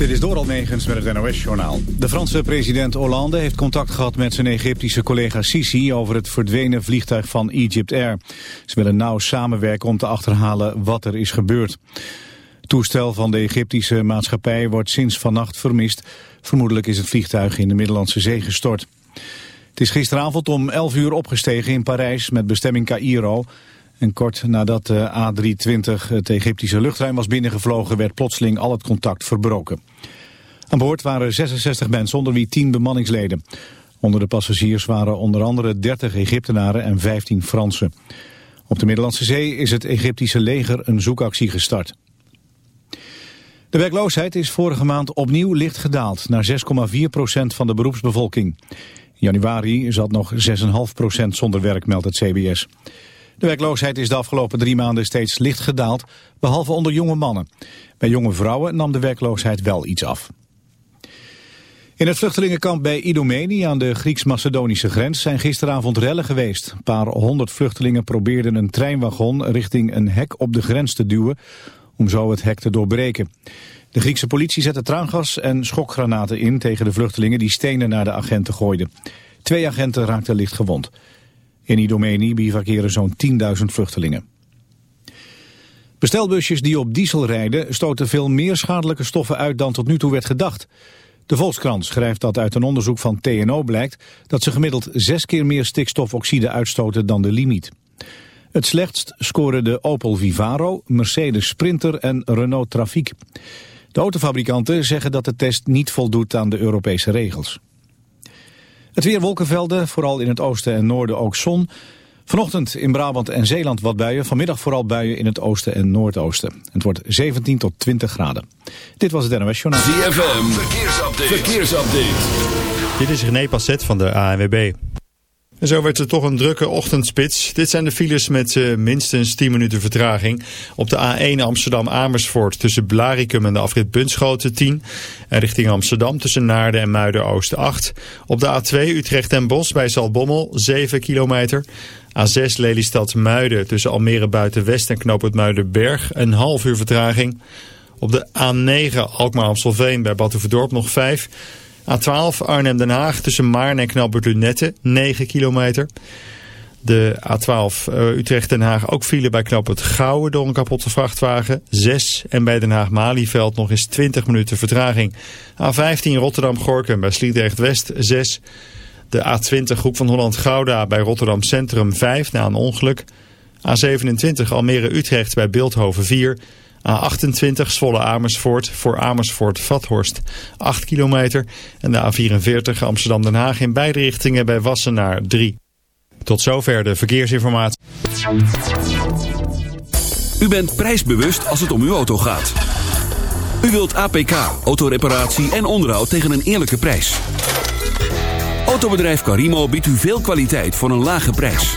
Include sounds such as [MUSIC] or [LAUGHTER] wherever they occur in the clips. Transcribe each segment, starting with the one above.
Dit is Doral Negens met het NOS-journaal. De Franse president Hollande heeft contact gehad met zijn Egyptische collega Sisi... over het verdwenen vliegtuig van Egypt Air. Ze willen nauw samenwerken om te achterhalen wat er is gebeurd. Het toestel van de Egyptische maatschappij wordt sinds vannacht vermist. Vermoedelijk is het vliegtuig in de Middellandse Zee gestort. Het is gisteravond om 11 uur opgestegen in Parijs met bestemming Cairo... En kort nadat de A320 het Egyptische luchtruim was binnengevlogen... werd plotseling al het contact verbroken. Aan boord waren 66 mensen, onder wie 10 bemanningsleden. Onder de passagiers waren onder andere 30 Egyptenaren en 15 Fransen. Op de Middellandse Zee is het Egyptische leger een zoekactie gestart. De werkloosheid is vorige maand opnieuw licht gedaald... naar 6,4 procent van de beroepsbevolking. In januari zat nog 6,5 procent zonder werk, meldt het CBS. De werkloosheid is de afgelopen drie maanden steeds licht gedaald, behalve onder jonge mannen. Bij jonge vrouwen nam de werkloosheid wel iets af. In het vluchtelingenkamp bij Idomeni aan de Grieks-Macedonische grens zijn gisteravond rellen geweest. Een paar honderd vluchtelingen probeerden een treinwagon richting een hek op de grens te duwen om zo het hek te doorbreken. De Griekse politie zette traangas en schokgranaten in tegen de vluchtelingen die stenen naar de agenten gooiden. Twee agenten raakten licht gewond. In Idomeni bivakeren zo'n 10.000 vluchtelingen. Bestelbusjes die op diesel rijden stoten veel meer schadelijke stoffen uit dan tot nu toe werd gedacht. De Volkskrant schrijft dat uit een onderzoek van TNO blijkt dat ze gemiddeld zes keer meer stikstofoxide uitstoten dan de limiet. Het slechtst scoren de Opel Vivaro, Mercedes Sprinter en Renault Trafiek. De autofabrikanten zeggen dat de test niet voldoet aan de Europese regels. Het weer wolkenvelden, vooral in het oosten en noorden ook zon. Vanochtend in Brabant en Zeeland wat buien. Vanmiddag vooral buien in het oosten en noordoosten. Het wordt 17 tot 20 graden. Dit was het NOS Journaal. ZFM, verkeersupdate. verkeersupdate. Dit is René Passet van de ANWB. En zo werd het toch een drukke ochtendspits. Dit zijn de files met uh, minstens 10 minuten vertraging. Op de A1 Amsterdam-Amersfoort tussen Blaricum en de afrit Bunschoten 10. En richting Amsterdam tussen Naarden en Muiden-Oosten 8. Op de A2 Utrecht en Bos bij Zaltbommel 7 kilometer. A6 Lelystad-Muiden tussen Almere Buiten-West en Knoop Muidenberg een half uur vertraging. Op de A9 Alkmaar-Amstelveen bij Batuverdorp nog 5 A12 Arnhem-Den Haag tussen Maarn en Knalbert Lunette 9 kilometer. De A12 uh, Utrecht-Den Haag ook file bij Knoopert Gouwen door een kapotte vrachtwagen 6. En bij Den Haag-Malieveld nog eens 20 minuten vertraging. A15 Rotterdam-Gorkum bij Sliedrecht-West 6. De A20 Groep van Holland-Gouda bij Rotterdam Centrum 5 na een ongeluk. A27 Almere-Utrecht bij Beeldhoven 4. A28 Zwolle Amersfoort voor Amersfoort Vathorst 8 kilometer. En de A44 Amsterdam Den Haag in beide richtingen bij Wassenaar 3. Tot zover de verkeersinformatie. U bent prijsbewust als het om uw auto gaat. U wilt APK, autoreparatie en onderhoud tegen een eerlijke prijs. Autobedrijf Carimo biedt u veel kwaliteit voor een lage prijs.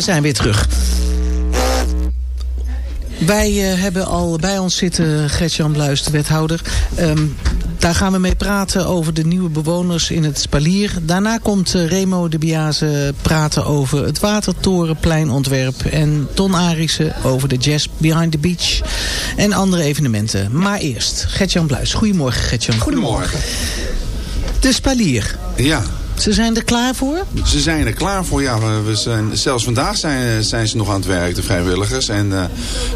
We zijn weer terug. Wij uh, hebben al bij ons zitten Gert-Jan Bluis, de wethouder. Um, daar gaan we mee praten over de nieuwe bewoners in het Spalier. Daarna komt uh, Remo de Biase praten over het Watertorenpleinontwerp. En Ton Arissen over de Jazz Behind the Beach. En andere evenementen. Maar eerst, Gert-Jan Bluis. Goedemorgen Gert-Jan. Goedemorgen. De Spalier. Ja. Ze zijn er klaar voor? Ze zijn er klaar voor, ja. We zijn, zelfs vandaag zijn, zijn ze nog aan het werk, de vrijwilligers. En uh,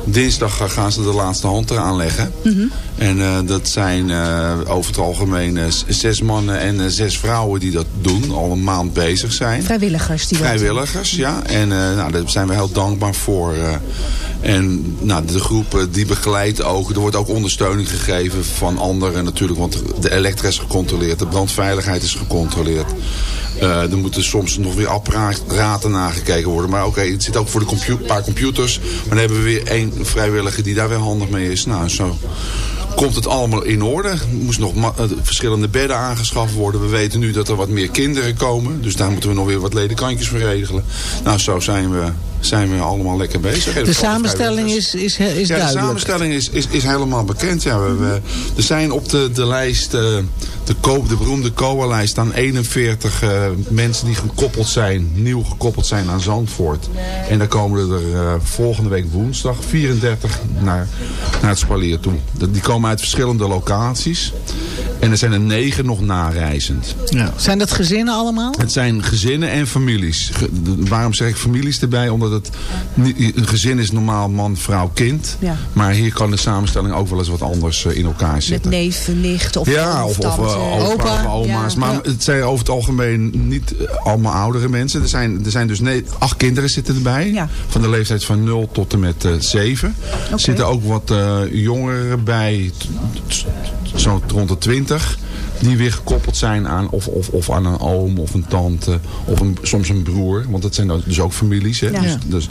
dinsdag gaan ze de laatste hand eraan leggen. Mm -hmm. En uh, dat zijn uh, over het algemeen zes mannen en zes vrouwen die dat doen. Al een maand bezig zijn. Vrijwilligers die Vrijwilligers, dat ja. En nou, daar zijn we heel dankbaar voor. En nou, de groep die begeleidt ook. Er wordt ook ondersteuning gegeven van anderen natuurlijk. Want de elektra is gecontroleerd. De brandveiligheid is gecontroleerd. Uh, er moeten soms nog weer apparaten nagekeken worden. Maar oké, het zit ook voor de paar computers. Maar dan hebben we weer één vrijwilliger die daar weer handig mee is. Nou, zo komt het allemaal in orde. Er moesten nog verschillende bedden aangeschaft worden. We weten nu dat er wat meer kinderen komen. Dus daar moeten we nog weer wat ledekantjes voor regelen. Nou, zo zijn we zijn we allemaal lekker bezig. De samenstelling is, is, is ja, duidelijk. De samenstelling is, is, is helemaal bekend. Ja, we, we, er zijn op de, de lijst, uh, de, ko, de beroemde COA-lijst, staan 41 uh, mensen die gekoppeld zijn, nieuw gekoppeld zijn aan Zandvoort. En daar komen er uh, volgende week woensdag 34 naar, naar het Spalier toe. Die komen uit verschillende locaties. En er zijn er negen nog nareizend. Ja. Zijn dat gezinnen allemaal? Het zijn gezinnen en families. Ge waarom zeg ik families erbij? Omdat het een gezin is normaal man, vrouw, kind. Ja. Maar hier kan de samenstelling ook wel eens wat anders uh, in elkaar zitten. Met neef, nicht of Ja, of, of, uh, opa, of oma's. Ja. Maar het zijn over het algemeen niet allemaal oudere mensen. Er zijn, er zijn dus nee, acht kinderen zitten erbij. Ja. Van de leeftijd van 0 tot en met uh, 7. Okay. Er zitten ook wat uh, jongeren bij, zo rond de 20 die weer gekoppeld zijn aan of, of, of aan een oom of een tante of een, soms een broer. Want dat zijn dus ook families. Hè? Ja. Dus, dus,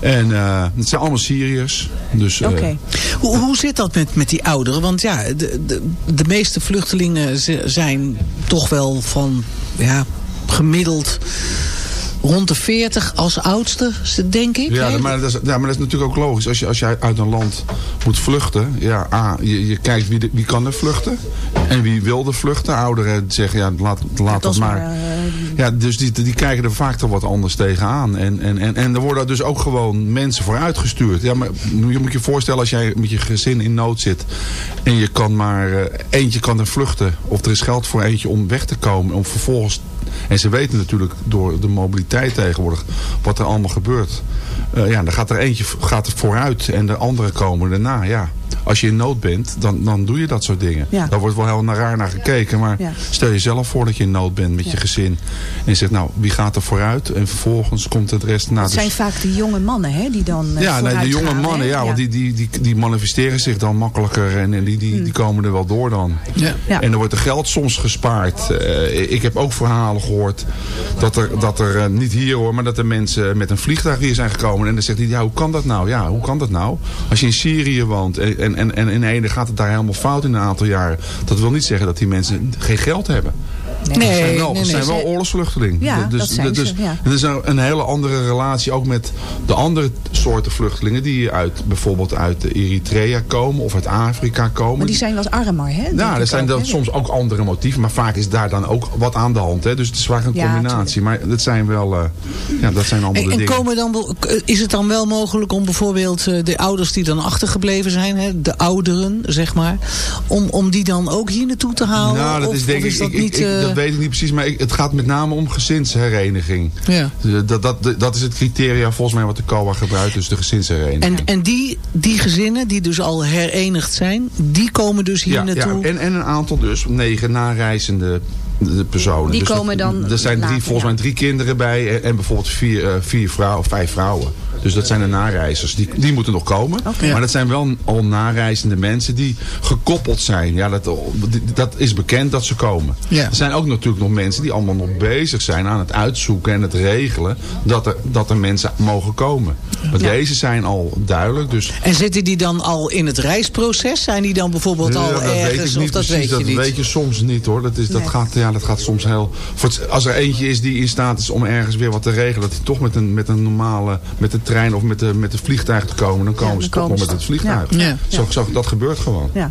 en uh, het zijn allemaal Syriërs. Dus. Okay. Uh, hoe, hoe zit dat met, met die ouderen? Want ja, de, de, de meeste vluchtelingen zijn toch wel van ja, gemiddeld rond de 40 als oudste, denk ik. Ja, maar dat, is, ja, maar dat is natuurlijk ook logisch. Als je, als je uit een land moet vluchten, ja, A, je, je kijkt wie, de, wie kan er vluchten en wie wil er vluchten. Ouderen zeggen, ja, laat, laat dat maar. maar uh, ja, dus die, die kijken er vaak toch wat anders tegenaan. En, en, en, en er worden dus ook gewoon mensen voor uitgestuurd. Ja, maar je moet je voorstellen als jij met je gezin in nood zit en je kan maar, uh, eentje kan er vluchten. Of er is geld voor eentje om weg te komen. Om vervolgens en ze weten natuurlijk door de mobiliteit tegenwoordig wat er allemaal gebeurt. Uh, ja, dan gaat er eentje gaat er vooruit en de andere komen daarna. Ja. Als je in nood bent, dan, dan doe je dat soort dingen. Ja. Daar wordt wel heel naar raar naar gekeken. Maar ja. stel jezelf voor dat je in nood bent met Ja. je gezin. En je zegt, nou, wie gaat er vooruit? En vervolgens komt het rest na. Het zijn vaak de jonge mannen hè, die dan uh, ja, nee, de jonge gaan, mannen, hè? ja, want die, die, die, die manifesteren zich dan makkelijker en, en die, die, Hmm. die komen er wel door dan. Ja. Ja. En er wordt er geld soms gespaard. Uh, ik heb ook verhalen gehoord dat er, dat er uh, niet hier hoor, maar dat er mensen met een vliegtuig hier zijn gekomen. En dan zegt hij, ja, hoe kan dat nou? Ja, hoe kan dat nou? Als je in Syrië woont en, en, en, gaat het daar helemaal fout in een aantal jaren. Dat wil niet zeggen dat die mensen geen geld hebben. Nee. Nee, zijn wel, nee, het nee. zijn wel oorlogsvluchtelingen. Ja, dus, dat zijn dus, ze, ja. Het is een, een hele andere relatie ook met de andere soorten vluchtelingen die uit, bijvoorbeeld uit Eritrea komen of uit Afrika komen. Maar die zijn wat armer, hè? Ja, ik er zijn ook, dan soms ook andere motieven, maar vaak is daar dan ook wat aan de hand. Hè? Dus het is vaak een Ja, combinatie. Maar dat zijn wel, uh, ja, dat zijn allemaal En, de en dingen. komen dan, wel- is het dan wel mogelijk om bijvoorbeeld eh, de ouders die dan achtergebleven zijn, hè, de ouderen zeg maar, om, om die dan ook hier naartoe te halen? Nou, dat Of- is denk of ik, is dat ik, niet... ik- eh, dat weet ik niet precies, maar ik, het gaat met name om gezinshereniging. ja. Dat, dat, dat is het criteria volgens mij wat de COA gebruikt, dus de gezinshereniging. En, en die, die gezinnen die dus al herenigd zijn, die komen dus hier ja, naartoe? Ja, en, en een aantal dus, negen nareizende de personen. Die dus komen dat- dan Er zijn drie, volgens mij drie kinderen bij en, en bijvoorbeeld vier, eh, vier vrouwen, vijf vrouwen. Dus dat zijn de nareizers. Die, die moeten nog komen. Maar dat zijn wel al nareizende mensen die gekoppeld zijn. Ja, dat, dat is bekend dat ze komen. Er zijn ook natuurlijk nog mensen die allemaal nog bezig zijn aan het uitzoeken en het regelen. Dat er, dat er mensen mogen komen. Maar deze zijn al duidelijk. Dus... En zitten die dan al in het reisproces? Zijn die dan bijvoorbeeld al dat ergens? Weet ik niet of dat precies, weet je dat niet? weet je soms niet hoor. Dat, is, dat, Nee. gaat, ja, dat gaat soms heel... voor het- Als er eentje is die in staat is om ergens weer wat te regelen. Dat hij toch met een, met een normale... Met de trein of met de, met de vliegtuig te komen. Dan komen dan ze toch komen ze met het vliegtuig. Ja. Ja. Zo, zo, dat gebeurt gewoon. Ja.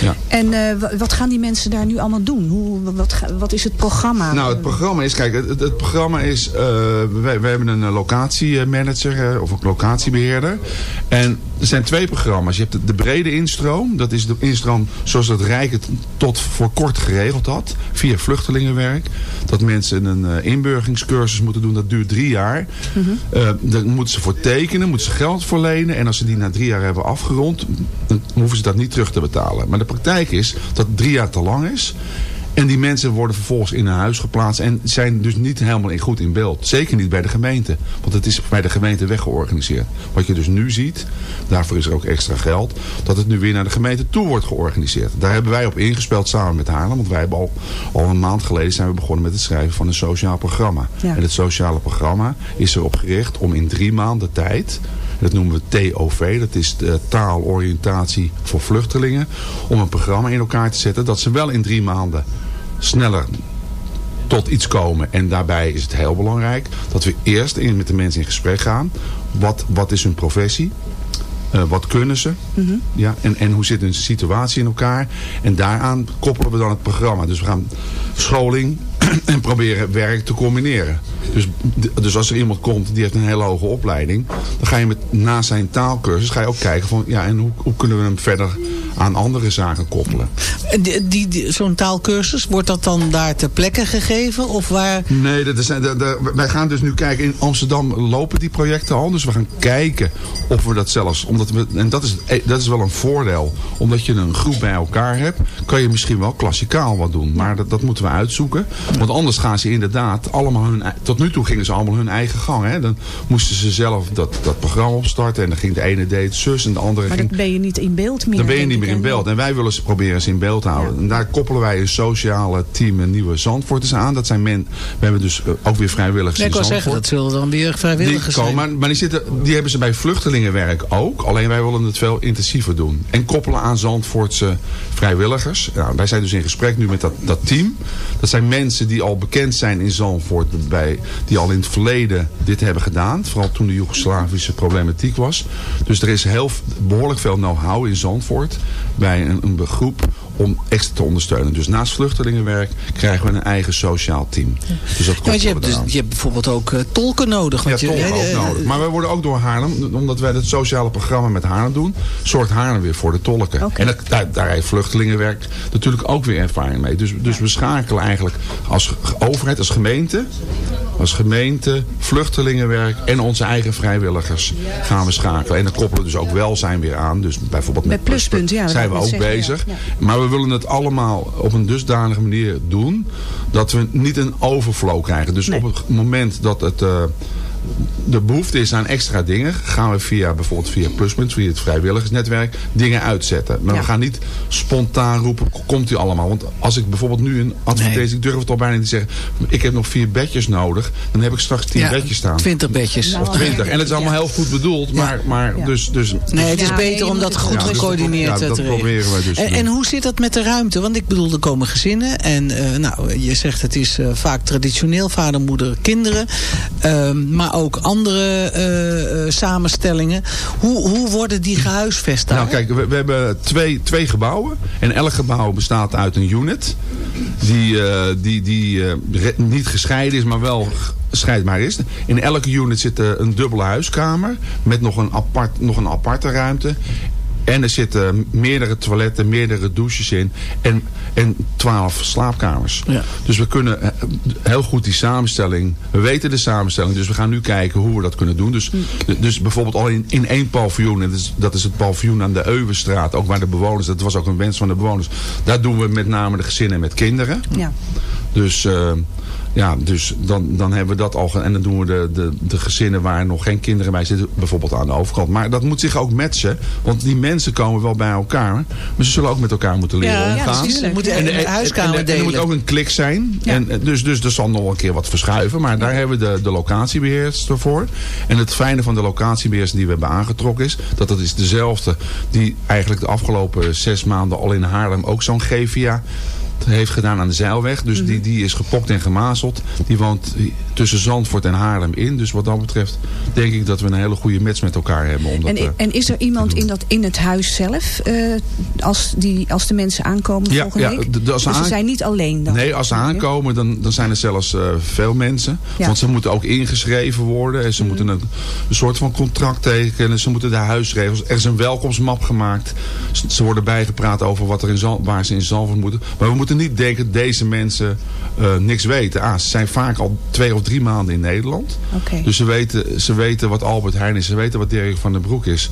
Ja. En eh, wa- wat gaan die mensen daar nu allemaal doen? Hoe, wat, wat is het programma? Nou, het programma is, kijk, het, programma is, eh wij, wij hebben een eh, locatiemanager eh, of een locatiebeheerder. En er zijn twee programma's. Je hebt de, de brede instroom. Dat is de instroom zoals het Rijk het tot voor kort geregeld had. Via vluchtelingenwerk. Dat mensen een inburgingscursus moeten doen. Dat duurt drie jaar. Eh, daar moeten ze tekenen. Moeten ze geld voor lenen. En als ze die na drie jaar hebben afgerond. Dan hoeven ze dat niet terug te betalen. Maar de praktijk is dat drie jaar te lang is. En die mensen worden vervolgens in een huis geplaatst en zijn dus niet helemaal in goed in beeld. Zeker niet bij de gemeente. Want het is bij de gemeente weggeorganiseerd. Wat je dus nu ziet, daarvoor is er ook extra geld, dat het nu weer naar de gemeente toe wordt georganiseerd. Daar hebben wij op ingespeeld samen met Haarlem. Want wij hebben al, al een maand geleden zijn we begonnen met het schrijven van een sociaal programma. Ja. En het sociale programma is erop gericht om in drie maanden tijd dat noemen we TOV, dat is de taaloriëntatie voor vluchtelingen. Om een programma in elkaar te zetten dat ze wel in drie maanden sneller tot iets komen. En daarbij is het heel belangrijk dat we eerst in, met de mensen in gesprek gaan. Wat, wat is hun professie? Eh, wat kunnen ze? ja, en, en hoe zit hun situatie in elkaar? En daaraan koppelen we dan het programma. Dus we gaan scholing [CLEARS THROAT] en proberen werk te combineren. Dus, dus als er iemand komt die heeft een hele hoge opleiding, dan ga je met, na zijn taalkursus ga je ook kijken van ja, en hoe, hoe kunnen we hem verder aan andere zaken koppelen. En die, die, die- Zo'n taalkursus, wordt dat dan daar ter plekke gegeven? Of waar... Nee, dat is, dat, dat- wij gaan dus nu kijken. In Amsterdam lopen die projecten al. Dus we gaan kijken of we dat zelfs... Omdat we, en dat is, het- dat is wel een voordeel. Omdat je een groep bij elkaar hebt... kan je misschien wel klassikaal wat doen. Maar dat, dat moeten we uitzoeken. Want anders gaan ze inderdaad allemaal hun... Tot nu toe gingen ze allemaal hun eigen gang. Hè? Dan moesten ze zelf dat, dat programma opstarten. En dan ging de ene deed het zus en de andere maar ging... dan ben je niet in beeld meer. Dan ben je niet meer in beeld. En wij willen ze proberen ze in beeld te houden. Ja. En daar koppelen wij een sociale team een nieuwe Zandvoorters aan. Dat zijn men, we hebben dus eh, ook weer vrijwilligers Nee, ik in wou zeggen, Zandvoort. dat zullen dan weer Die, vrijwilligers komen, zijn. maar, maar die, zitten, die hebben ze bij vluchtelingenwerk ook. Alleen wij willen het veel intensiever doen. En koppelen aan Zandvoortse vrijwilligers. Nou, wij zijn dus in gesprek nu met dat, dat team. Dat zijn mensen die al bekend zijn in Zandvoort. Bij, die al in het verleden dit hebben gedaan. Vooral toen de Joegoslavische problematiek was. Dus er is heel, behoorlijk veel know-how in Zandvoort. Bij een, een om extra te ondersteunen. Dus naast vluchtelingenwerk krijgen we een eigen sociaal team. Dus dat Ja, want je, hebt we dus, je hebt bijvoorbeeld ook eh, tolken nodig. Ja, Want je, tolken ook [LAUGHS] nodig. Maar wij worden ook door Haarlem, omdat wij het sociale programma met Haarlem doen, zorgt Haarlem weer voor de tolken. En dat, daar, daar heeft vluchtelingenwerk natuurlijk ook weer ervaring mee. Dus, dus we schakelen eigenlijk als overheid, als gemeente, als gemeente, vluchtelingenwerk en onze eigen vrijwilligers gaan we schakelen. En dan koppelen we dus ook welzijn weer aan. Dus bijvoorbeeld met, Met Pluspunt, ja, zijn we ook zeggen, bezig. ja. Ja. Maar we willen het allemaal op een dusdanige manier doen dat we niet een overflow krijgen. Dus Nee. op het moment dat het eh, de behoefte is aan extra dingen, gaan we via bijvoorbeeld via Pluspunt, via het vrijwilligersnetwerk, dingen uitzetten. Maar Ja. we gaan niet spontaan roepen, komt u allemaal. Want als ik bijvoorbeeld nu een advertentie, ik durf het al bijna niet te zeggen, ik heb nog vier bedjes nodig, dan heb ik straks tien ja, bedjes staan. 20 bedjes. Nou, Of twintig. En het is allemaal heel goed bedoeld, maar, maar Ja. dus, dus Nee, het is Ja, beter om dat goed Ja, dus- gecoördineerd ja, te dat regelen. proberen wij dus te en, hoe zit dat met de ruimte? Want ik bedoel, er komen gezinnen. En eh, nou, je zegt het is eh, vaak traditioneel vader, moeder, kinderen. Ehm, maar ook andere eh, eh, samenstellingen. Hoe, hoe worden die gehuisvest daar? Nou kijk, we, we hebben twee, twee gebouwen. En elk gebouw bestaat uit een unit. Die, eh, die, die niet gescheiden is, maar wel scheidbaar is. In elke unit zit een dubbele huiskamer. Met nog een, apart, nog een aparte ruimte. En er zitten meerdere toiletten, meerdere douches in. En, en twaalf slaapkamers. Ja. Dus we kunnen eh, heel goed die samenstelling. We weten de samenstelling. Dus we gaan nu kijken hoe we dat kunnen doen. Dus, dus bijvoorbeeld al in, in één paviljoen. En dat is, dat is het paviljoen aan de Euwenstraat. Ook waar de bewoners. Dat was ook een wens van de bewoners. Daar doen we met name de gezinnen met kinderen. Ja. Dus... Uh, ja, dus dan, dan hebben we dat al. En dan doen we de, de, de gezinnen waar nog geen kinderen bij zitten, bijvoorbeeld aan de overkant. Maar dat moet zich ook matchen. Want die mensen komen wel bij elkaar. Maar ze zullen ook met elkaar moeten leren ja, omgaan. Ja, ze moeten en, de huiskamer en, en, er moet ook een klik zijn. En, dus, dus er zal nog een keer wat verschuiven. Maar daar hebben we de, de locatiebeheerster voor. En het fijne van de locatiebeheerster die we hebben aangetrokken is... dat dat is dezelfde die eigenlijk de afgelopen zes maanden al in Haarlem ook zo'n GVA heeft gedaan aan de Zeilweg. Dus die, die is gepokt en gemazeld. Die woont tussen Zandvoort en Haarlem in. Dus wat dat betreft denk ik dat we een hele goede match met elkaar hebben. Om en, dat, en is er iemand in, dat, in het huis zelf, uh, als, die, als de mensen aankomen ja, volgende ja, week? dus ze zijn niet alleen dan? Nee, als ze aankomen dan, dan zijn er zelfs uh, veel mensen. Want ze moeten ook ingeschreven worden. En ze mhm. moeten een, een, soort van contract tekenen. Ze moeten de huisregels. Er is een welkomstmap gemaakt. Ze worden bijgepraat over wat er in waar ze in Zandvoort moeten. Maar we moeten niet denken dat deze mensen uh, niks weten. Ah, ze zijn vaak al twee of drie maanden in Nederland. Okay. Dus ze weten, ze weten wat Albert Heijn is. Ze weten wat Dirk van den Broek is.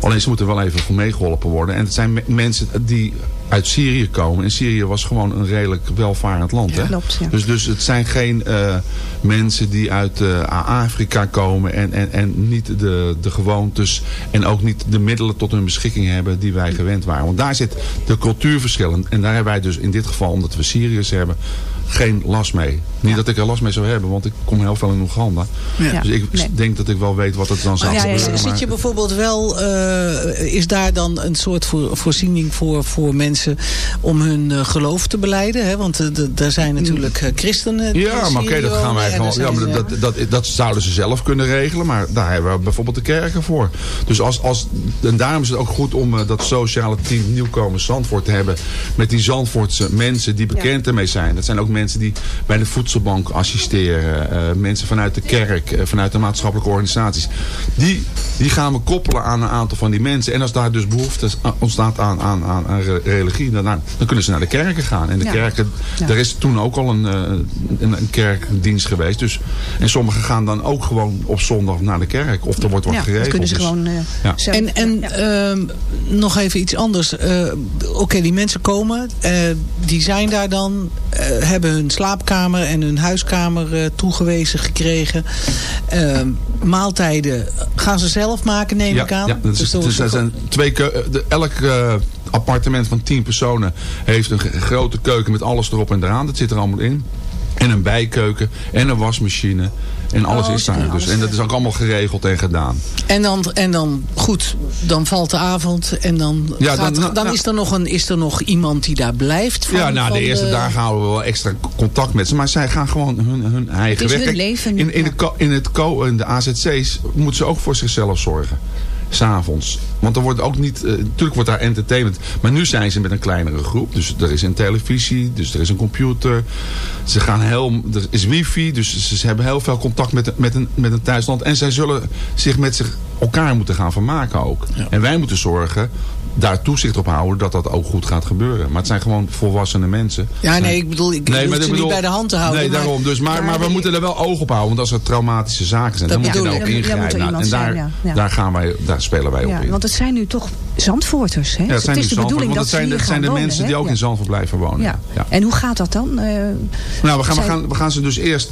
Alleen ze moeten wel even voor meegeholpen worden. En het zijn mensen die uit Syrië komen. En Syrië was gewoon een redelijk welvarend land. hè? Klopt, ja. dus, dus het zijn geen uh, mensen die uit uh, Afrika komen en, en, en niet de, de gewoontes en ook niet de middelen tot hun beschikking hebben die wij gewend waren. Want daar zit de cultuurverschil. En daar hebben wij dus in dit geval, omdat we Syriërs hebben, geen last mee. Niet dat ik er last mee zou hebben, want ik kom heel veel in Oeganda. Ja. Dus ik denk dat ik wel weet wat het dan zou ja, gebeuren. Zit je bijvoorbeeld wel, uh, is daar dan een soort voor, voorziening voor, voor mensen om hun uh, geloof te beleiden? Hè? Want uh, daar zijn natuurlijk uh, christenen. Ja, maar oké, okay, dat gaan wij gewoon. Ja, maar dat, dat, dat, dat, zouden ze zelf kunnen regelen, maar daar hebben we bijvoorbeeld de kerken voor. Dus als, als, en daarom is het ook goed om dat sociale team nieuwkomers Zandvoort te hebben. Met die Zandvoortse mensen die bekend ermee zijn. Dat zijn ook mensen die bij de voedselbank assisteren. Uh, mensen vanuit de kerk, uh, vanuit de maatschappelijke organisaties. Die, die gaan we koppelen aan een aantal van die mensen. En als daar dus behoefte ontstaat aan, aan, aan, aan religie, dan, dan, kunnen ze naar de kerken gaan. En de kerken, er is toen ook al een, een, een, kerkdienst geweest. Dus, en sommigen gaan dan ook gewoon op zondag naar de kerk. Of er wordt wat geregeld. Dat kunnen ze dus, gewoon zelf, En, en ehm, nog even iets anders. Oké, die mensen komen. die zijn daar dan. hebben hun slaapkamer en hun huiskamer uh, toegewezen gekregen. Uh, maaltijden gaan ze zelf maken, neem ja, ik aan. Ja, dus, dus er zijn twee de, elk uh, appartement van tien personen heeft een grote keuken met alles erop en eraan. Dat zit er allemaal in. En een bijkeuken en een wasmachine. En alles oh, is daar. Dus. En dat is ook allemaal geregeld en gedaan. En dan, en dan goed, dan valt de avond. En dan, ja, gaat, dan, dan, is, er nog een, is er nog iemand die daar blijft. Van, ja, nou, de eerste de... dagen houden we wel extra contact met ze. Maar zij gaan gewoon hun, hun eigen werk. leven. In, in, de, in, het in de AZC's moeten ze ook voor zichzelf zorgen s'avonds. Want er wordt ook niet... Uh, natuurlijk wordt daar entertainment. Maar nu zijn ze met een kleinere groep. Dus er is een televisie. Dus er is een computer. Ze gaan heel... Er is wifi. Dus ze, hebben heel veel contact met, met, een, met een thuisland. En zij zullen zich met zich elkaar moeten gaan vermaken ook. En wij moeten zorgen daar toezicht op houden dat dat ook goed gaat gebeuren. Maar het zijn gewoon volwassene mensen. Ja, nee, ik bedoel, ik nee, maar ze niet bij de hand te houden. Nee, daarom. Dus, maar, maar we moeten er wel oog op houden. Want als er traumatische zaken zijn, dan moet je daar ook ingrijpen. Nou, en daar, daar, gaan wij, daar spelen wij op in. Want het zijn nu toch Zandvoorters, hè? Ja, het, is de bedoeling dat zijn, het zijn de mensen die ook in Zandvoort blijven wonen. Ja. En hoe gaat dat dan? Uh, nou, we gaan, we, gaan, we gaan ze dus eerst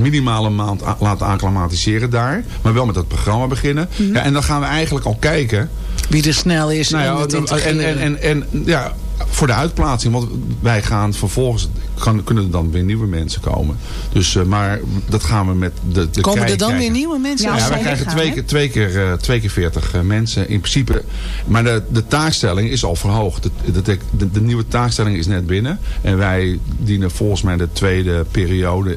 minimaal een maand laten acclimatiseren daar. Maar wel met dat programma beginnen. Mhm. ja, en dan gaan we eigenlijk al kijken... Wie er snel is nou ja, en, en, en, en, ja, voor de uitplaatsing. Want wij gaan vervolgens... Kan, kunnen er dan weer nieuwe mensen komen. Dus, uh, maar dat gaan we met de, de Komen er dan weer nieuwe mensen? Ja, ja wij krijgen twee, keer, twee, keer, uh, twee keer 40 uh, mensen. In principe. Maar de, de taakstelling is al verhoogd. De, de, de, de nieuwe taakstelling is net binnen. En wij dienen volgens mij de tweede periode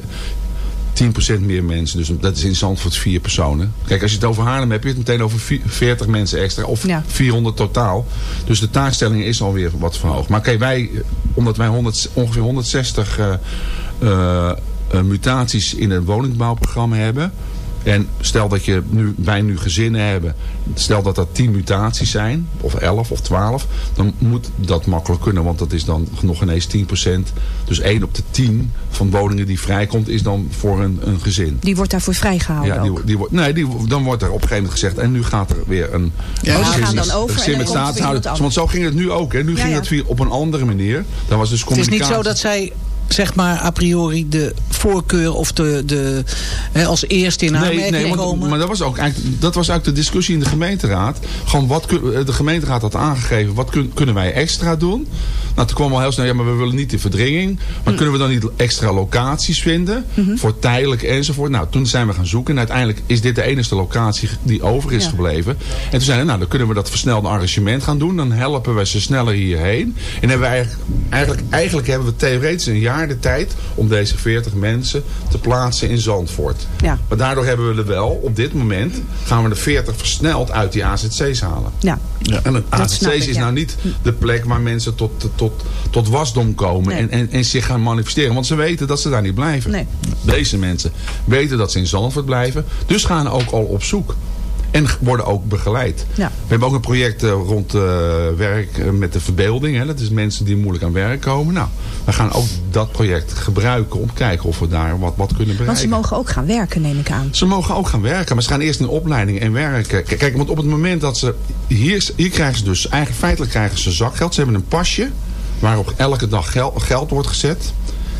10% meer mensen. Dus dat is in Zandvoort vier personen. Kijk, als je het over Haarlem hebt, heb je het meteen over 40 mensen extra. Of 400 totaal. Dus de taakstelling is alweer wat verhoogd. Maar kijk, wij, omdat wij 100, ongeveer 160 uh, uh, mutaties in het woningbouwprogramma hebben en stel dat je nu, wij nu gezinnen hebben. Stel dat dat 10 mutaties zijn. Of 11 of 12. Dan moet dat makkelijk kunnen. Want dat is dan nog ineens 10%. Dus 1 op de 10 van woningen die vrijkomt is dan voor een, een gezin. Die wordt daarvoor vrijgehouden ja, die, die, wordt, Nee, die, dan wordt er op een gegeven moment gezegd. En nu gaat er weer een, ja, een gezin, gaan dan over gezin met staatshouding. Want zo ging het nu ook. Hè. Nu ging het weer op een andere manier. Dat was dus communicatie. Het is niet zo dat zij zeg maar a priori de voorkeur of de, de hè, als eerste in aanmerking nee, nee, komen? Maar dat was, ook eigenlijk, dat was eigenlijk de discussie in de gemeenteraad. Gewoon wat, de gemeenteraad had aangegeven, wat kunnen wij extra doen? Nou, toen kwam al heel snel, ja, maar we willen niet de verdringing. Maar hm. kunnen we dan niet extra locaties vinden? Mhm. Voor tijdelijk enzovoort. Nou, toen zijn we gaan zoeken. En uiteindelijk is dit de enige locatie die over is gebleven. En toen zeiden we, nou, dan kunnen we dat versnelde arrangement gaan doen. Dan helpen we ze sneller hierheen. En hebben we eigenlijk, eigenlijk, eigenlijk hebben we theoretisch een jaar de tijd om deze 40 mensen te plaatsen in Zandvoort. Ja. Maar daardoor hebben we er wel, op dit moment, gaan we de 40 versneld uit die AZC's halen. Ja. ja. En een AZC's is nou niet de plek waar mensen tot, tot, tot wasdom komen en, en, en zich gaan manifesteren. Want ze weten dat ze daar niet blijven. Nee. Deze mensen weten dat ze in Zandvoort blijven. Dus gaan ook al op zoek. En worden ook begeleid. Ja. We hebben ook een project eh, rond uh, werk eh, met de verbeelding. Hè. Dat is mensen die moeilijk aan werk komen. Nou, we gaan ook dat project gebruiken om te kijken of we daar wat, wat kunnen bereiken. Want ze mogen ook gaan werken, neem ik aan. Ze mogen ook gaan werken, maar ze gaan eerst in opleiding en werken. Kijk, want op het moment dat ze... Hier, hier krijgen ze dus, eigenlijk feitelijk krijgen ze zakgeld. Ze hebben een pasje waarop elke dag geld, geld wordt gezet.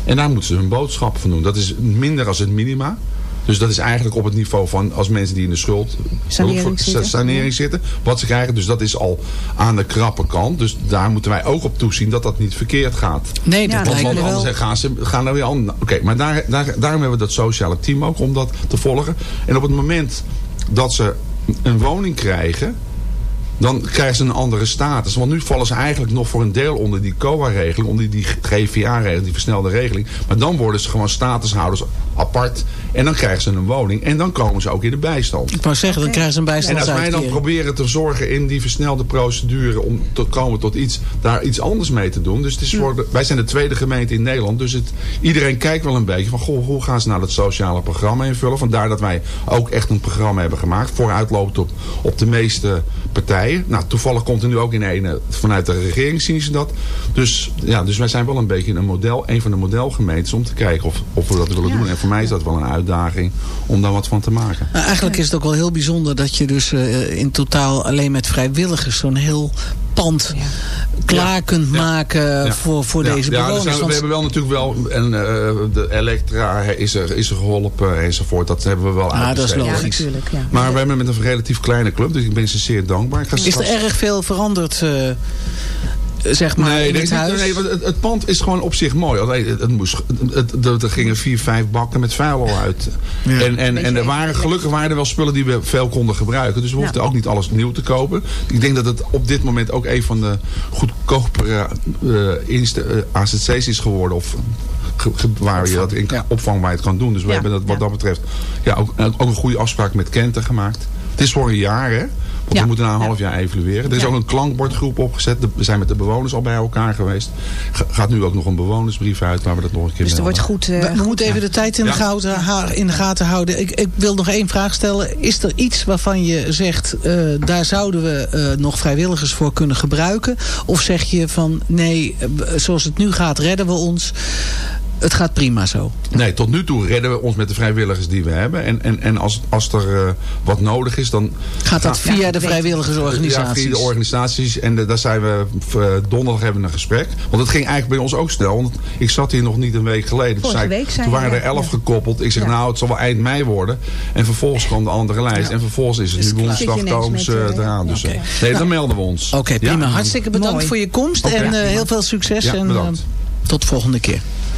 En daar moeten ze hun boodschap van doen. Dat is minder als het minima. Dus dat is eigenlijk op het niveau van als mensen die in de schuld sanering, zitten. sanering zitten. Wat ze krijgen. Dus dat is al aan de krappe kant. Dus daar moeten wij ook op toezien dat dat niet verkeerd gaat. Nee, dat want, want anders gaan ze gaan er weer aan. Oké, maar daar, daar, daarom hebben we dat sociale team ook om dat te volgen. En op het moment dat ze een woning krijgen dan krijgen ze een andere status. Want nu vallen ze eigenlijk nog voor een deel onder die COA-regeling, onder die GVA-regeling, die versnelde regeling. Maar dan worden ze gewoon statushouders apart. En dan krijgen ze een woning. En dan komen ze ook in de bijstand. Ik wou zeggen, dan krijgen ze een bijstand. En als wij dan proberen te zorgen in die versnelde procedure om te komen tot iets, daar iets anders mee te doen. Dus het is voor wij zijn de tweede gemeente in Nederland. Dus het, iedereen kijkt wel een beetje van, goh, hoe gaan ze nou dat sociale programma invullen? Vandaar dat wij ook echt een programma hebben gemaakt. Vooruitlopend op, op de meeste partijen. Nou, toevallig komt er nu ook in een, vanuit de regering zien ze dat. Dus, ja, dus wij zijn wel een beetje een model, een van de modelgemeentes om te kijken of, of we dat willen doen. En voor mij is dat wel een uitdaging om daar wat van te maken. Nou, eigenlijk is het ook wel heel bijzonder dat je dus uh, in totaal alleen met vrijwilligers zo'n heel pand klaar kunt maken voor, voor deze bewoners. Ja, dus we hebben wel natuurlijk wel, en uh, de Elektra is er, is er geholpen enzovoort. Dat hebben we wel ah, dat is logisch. Maar we hebben met een relatief kleine club, dus ik ben ze zeer dankbaar. Is er erg veel veranderd? Uh, zeg maar, nee, in het huis? Nee, het, het, pand is gewoon op zich mooi. Alleen, het, het moest, het, er gingen vier, vijf bakken met vuil al uit. Ja. En, en, en er waren, gelukkig waren er wel spullen die we veel konden gebruiken. Dus we hoefden ook niet alles nieuw te kopen. Ik denk dat het op dit moment ook een van de goedkopere uh, uh, AZC's is geworden. Of waar je dat in opvang waar je het kan doen. Dus we hebben dat, wat dat betreft ja, ook, ook een goede afspraak met Kenten gemaakt. Het is voor een jaar, hè? Want we moeten na een half jaar evalueren. Er is ook een klankbordgroep opgezet. We zijn met de bewoners al bij elkaar geweest. Gaat nu ook nog een bewonersbrief uit waar we dat nog een keer Dus er wordt goed... Uh, we, moeten even de tijd in de, gaten, in de gaten houden. Ik, ik, wil nog één vraag stellen. Is er iets waarvan je zegt... Uh, daar zouden we uh, nog vrijwilligers voor kunnen gebruiken? Of zeg je van nee, zoals het nu gaat redden we ons het gaat prima zo. Nee, tot nu toe redden we ons met de vrijwilligers die we hebben. En, en, en als, als er uh, wat nodig is, dan... Gaat dat via de vrijwilligersorganisaties? Ja, via de organisaties. En de, daar zijn we uh, donderdag hebben we een gesprek. Want het ging eigenlijk bij ons ook snel. Want ik zat hier nog niet een week geleden. Toen, zei, week toen waren er elf gekoppeld. Ik zeg, nou, het zal wel eind mei worden. En vervolgens kwam de andere lijst. En vervolgens is het dus nu woensdag komen ze eraan. Dus, okay. Nee, dan melden we ons. Oké, prima. Hartstikke bedankt voor je komst. En heel veel succes. en tot de volgende keer.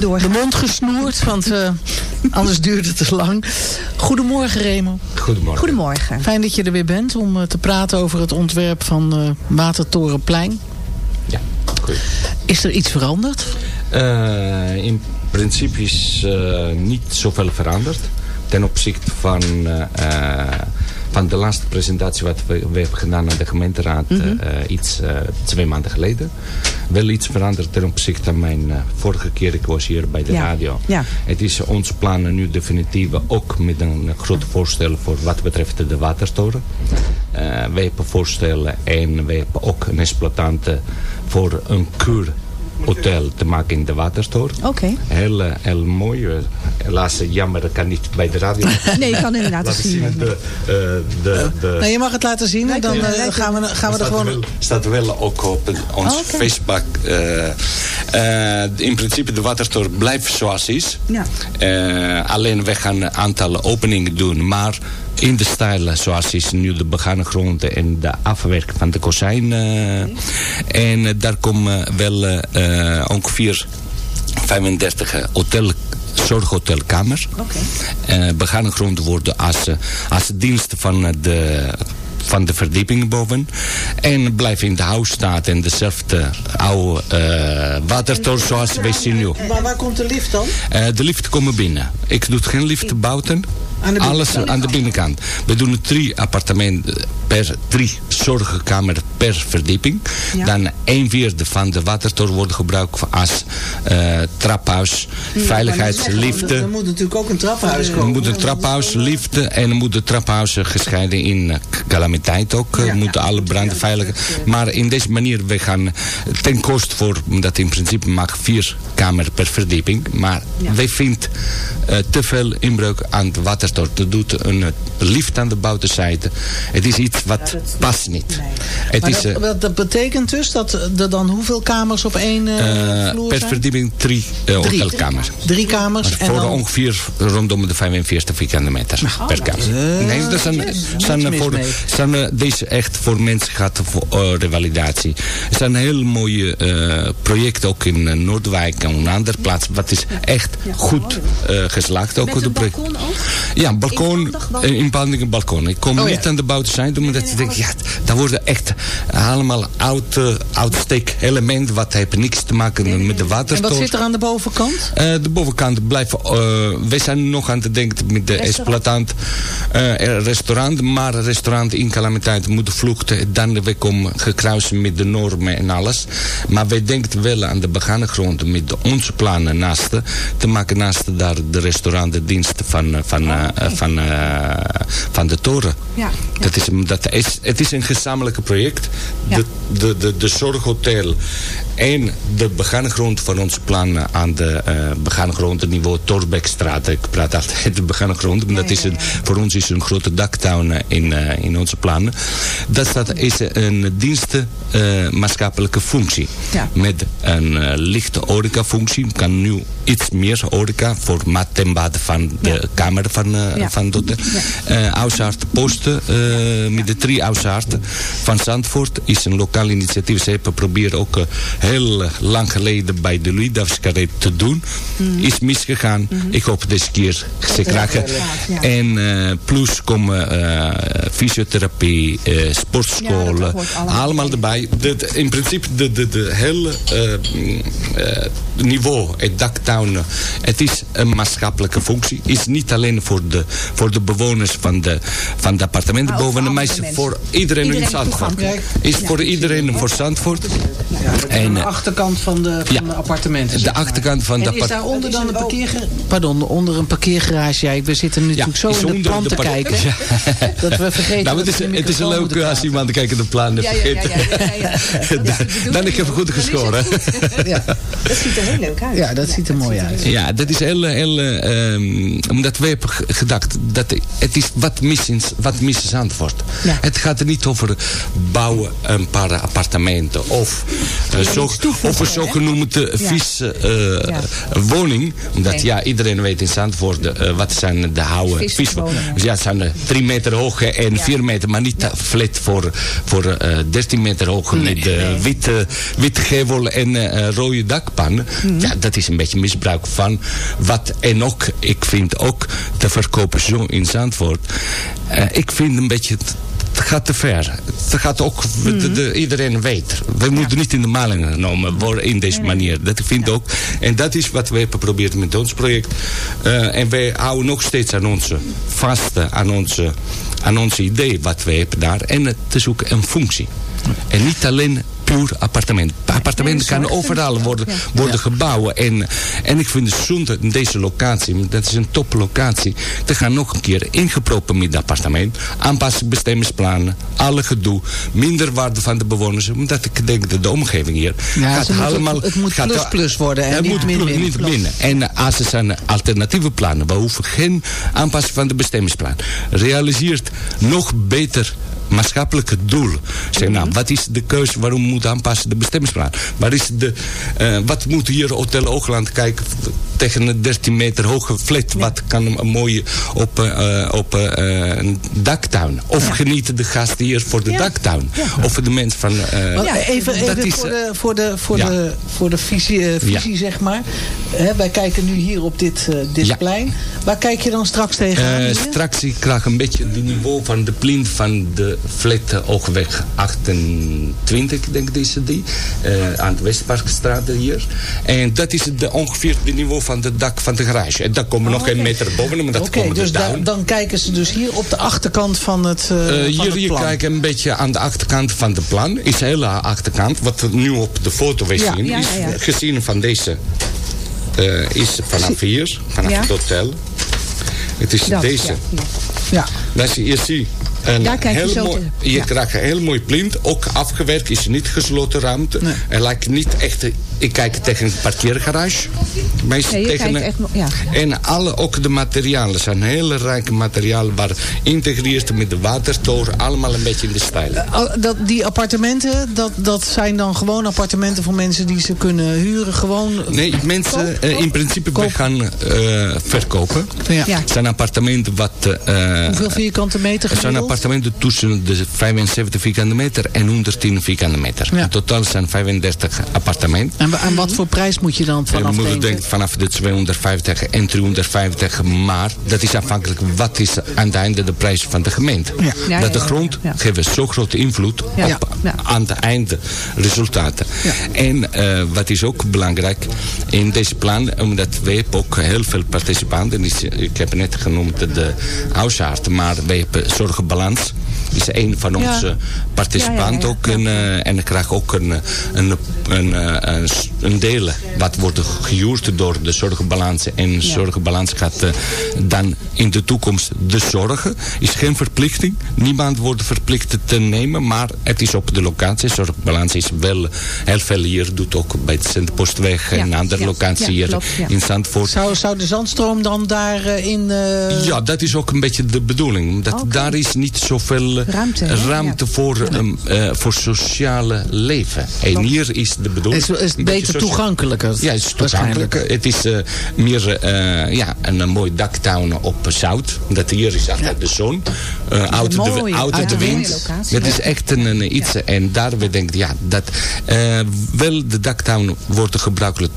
door. De mond gesnoerd, want uh, anders duurt het te lang. Goedemorgen Remo. Goedemorgen. Goedemorgen. Fijn dat je er weer bent om uh, te praten over het ontwerp van uh, Watertorenplein. Ja, goed. Is er iets veranderd? in principe is niet zoveel veranderd. Ten opzichte van van de laatste presentatie wat we, we hebben gedaan aan de gemeenteraad mm -hmm. uh, iets uh, twee maanden geleden. Wel iets veranderd ten opzichte van mijn uh, vorige keer ik was hier bij de ja. radio. Ja. Het is ons plannen nu definitief ook met een groot voorstel voor wat betreft de watertoren. wij hebben voorstellen en wij hebben ook een exploitant voor een kuur hotel te maken in de Waterstoor. Oké. Okay. Heel, heel mooi. Helaas jammer, dat kan niet bij de radio. [LAUGHS] nee, ik kan inderdaad laten zien. zien de, uh, de, de... Nee, je mag het laten zien. Dan uh, gaan we, gaan we er gewoon... Wel, staat wel ook op ons oh, okay. Facebook. Uh, in principe de Waterstoor blijft zoals is. Ja. alleen we gaan een aantal openingen doen. Maar in de stijl zoals is nu de begane groenten en de afwerking van de kozijn. Uh, okay. En uh, daar komen wel ongeveer 35 hotel zorghotelkamers. Okay. begane groenten worden als, als dienst van de van de verdieping boven. En blijf in de huis staan en dezelfde oude uh, watertoren zoals wij zien nu. Maar waar komt de lift dan? Uh, de lift komen binnen. Ik doe geen lift buiten. Aan de Alles aan de binnenkant. We doen drie appartementen per drie zorgkamers per verdieping. Ja. Dan een vierde van de watertoren wordt gebruikt als uh, traphuis, ja, veiligheidsliften. Er moet natuurlijk ook een traphuis komen. Er moet een traphuis, liften en er moet de traphuis gescheiden in calamiteit ook. Ja, moeten alle branden veilig. Maar in deze manier, we gaan ten koste voor, omdat in principe mag vier kamers per verdieping. Maar wij vinden uh, te veel inbreuk aan het water er doet een lift aan de buitenzijde. Het is iets wat ja, past niet. Nee. Het is, dat, uh, dat, betekent dus dat er dan hoeveel kamers op één uh, vloer Per zijn? verdieping drie, uh, drie hotelkamers. Drie kamers. Maar en voor dan... ongeveer rondom de 45 vierkante meter oh, per kamer. Uh, nee, dat zijn, zijn, voor, zijn deze echt voor mensen gaat voor revalidatie. Er zijn heel mooie projecten ook in Noordwijk en een andere plaats. Wat is echt goed geslaagd. Ook Met een de balkon ook? Ja, balkon, inpandige balkon. Ik kom oh, niet aan de buitenzijde, omdat je denkt, ja, daar worden echt allemaal oud, uh, oudsteek elementen, wat heeft niks te maken met de waterstoot. En wat zit er aan de bovenkant? Uh, de bovenkant blijven, uh, wij zijn nog aan het denken met de exploitant, restaurant, maar restaurant in calamiteit moeten vluchten, dan we komen gekruist met de normen en alles. Maar wij denken wel aan de begane grond met onze plannen naast, te maken naast daar de restaurant, de diensten van, van, uh, van, uh, van de toren. Ja, ja. Dat is, dat is, het is een gezamenlijk project. Ja. De, de, de, de zorghotel en de begane grond van ons plan aan de uh, begane grond, niveau Torbekstraat. Ik praat altijd de begane grond, maar dat is een, voor ons is een grote daktuin in, uh, in onze plannen. Dat staat, is een diensten uh, maatschappelijke functie. Ja. Met een lichte horeca-functie. Kan nu iets meer horeca voor mat en bad van de ja. kamer van, ja. van Dotte. Ja. Aushaard Posten, met de drie Aushaarten van Zandvoort, is een lokaal initiatief. Ze hebben proberen ook heel lang geleden bij de Louis-Davids te doen. Mhm. Mm. Is misgegaan. Mm -hmm. Ik hoop deze keer ze. Ja. En uh, plus komen uh, fysiotherapie, uh, sportscholen, ja, allemaal erbij. In principe de, de, de hele niveau, het daktuin, het is een maatschappelijke functie. is niet alleen voor de, voor de bewoners van de, van de appartementen maar boven, maar is voor iedereen, iedereen in Zandvoort. Ja. Is voor iedereen voor Zandvoort. Ja, de achterkant van de, van ja, de appartementen. De achterkant van de appartementen. is daaronder dan een parkeergarage? Pardon, onder een parkeergarage. Ja, we zitten natuurlijk ja, zo in de plan te kijken. Ja. [LAUGHS] dat we vergeten nou, het is, het is een leuk als iemand kijkt de plan ja, vergeet. [LAUGHS] Dan heb ik goed gescoord. ja. Dat ziet er heel leuk uit. Ja, dat ziet er mooi uit. Ja, dat is heel... heel um, omdat we hebben gedacht dat het is wat missen, wat Zandvoort. Ja. Het gaat er niet over bouwen een paar appartementen of uh, zo nog over zogenoemde viswoning. Uh, Omdat ja, iedereen weet in Zandvoort uh, wat zijn de houden viswoningen. Dus ja, het zijn drie meter hoog en vier meter, maar niet flat voor, voor 13 meter hoog met witte, witte gevel en rode dakpannen. Mhm. Ja, dat is een beetje misbruik van wat en ook, ik vind ook de verkopen zo in Zandvoort. ik vind een beetje het gaat te ver. Het gaat ook, de, de, iedereen weet. We moeten niet in de maling genomen worden in deze manier. Dat vind ik ook. En dat is wat wij hebben geprobeerd met ons project. Uh, en wij houden nog steeds aan onze vaste, aan onze, aan onze idee wat wij hebben daar. En te zoeken een functie. En niet alleen puur appartement. Appartementen kan overal worden, worden gebouwen. En, en ik vind het zonde in deze locatie, dat is een toplocatie, te gaan nog een keer ingeproppen met het appartement. Aanpassen bestemmingsplannen, alle gedoe, minder waarde van de bewoners. Omdat ik denk dat de omgeving hier ja, gaat allemaal... Het moet gaat plus plus worden en het niet moet min, min, niet minder. En als er zijn alternatieve plannen, we hoeven geen aanpassing van de bestemmingsplan. Realiseert nog beter maatschappelijke doel. Zeg, nou, wat is de keuze? Waarom moet aanpassen de bestemmingsplan? Waar is de, uh, wat moet hier Hotel Oogland kijken tegen een 13 meter hoge flat? Wat kan een mooie op, uh, op uh, een daktuin? Of genieten de gasten hier voor de daktuin? Of de mensen van... even even is, voor, de, voor, de, voor, de, voor de visie, visie zeg maar. Hè, wij kijken nu hier op dit, dit plein. Waar kijk je dan straks tegen? straks ik krijg een beetje het niveau van de plint van de Flit Oogweg 28, denk ik is die. Uh, aan de Westparkstraat hier. En dat is de, ongeveer het niveau van het dak van de garage. En daar komen nog een meter boven, maar dat okay, komen dus da dan kijken ze dus hier op de achterkant van het, uh, uh, van hier, het hier kijken een beetje aan de achterkant van de plan. Is de hele achterkant. Wat we nu op de foto weer zien. Ja, is gezien van deze... is vanaf hier, vanaf het hotel. Het is dat, deze. Ja. ja. je ziet en Daar kijk je zo mooi, Je krijgt een heel mooi plint. Ook afgewerkt. Is niet gesloten ruimte. Nee. En lijkt niet echt... Ik kijk tegen een parkeergarage. Meestal tegen een, echt, ja. En alle, ook de materialen zijn hele rijke materialen. Waar integreert met de watertoren. Allemaal een beetje in de stijl. Uh, dat, die appartementen, dat, dat zijn dan gewoon appartementen voor mensen die ze kunnen huren. Gewoon Nee, mensen uh, in principe we gaan uh, verkopen. Ja. Het zijn appartementen wat... Hoeveel vierkante meter gemiddeld? Appartementen tussen de 75 vierkante meter en 110 vierkante meter. In totaal zijn 35 appartementen. En, en wat voor prijs moet je dan vanaf Je moet denken vanaf de 250 en 350. Maar dat is afhankelijk wat is aan het einde de prijs van de gemeente. Ja. dat de grond geeft zo grote invloed op aan het einde resultaten. En uh, wat is ook belangrijk in deze plan, omdat wij hebben ook heel veel participanten. Ik heb net genoemd de huisarts, maar wij hebben balans. Is een van onze participanten ook. En, uh, en krijgt ook een, een, een, een, een deel wat wordt gehuurd door de zorgbalans. En de zorgbalans gaat uh, dan in de toekomst de zorgen. Is geen verplichting. Niemand wordt verplicht te nemen. Maar het is op de locatie. Zorgbalans is wel heel veel hier. Doet ook bij het Centerpostweg en andere locaties hier in Zandvoort. Zou, zou de zandstroom dan daarin... Uh... Ja, dat is ook een beetje de bedoeling. Dat Daar is niet zoveel ruimte, ruimte voor, um, uh, voor sociale leven. En hier is de bedoeling... Is, is het beter toegankelijker? Ja, het is toegankelijker. Het is uh, meer uh, ja, een, een mooi daktown op zout. Dat hier is altijd de zon. Uh, uit de, uit de wind. Het is echt een, een iets. En daar we denken, ja, dat wel de daktown wordt gebruikelijk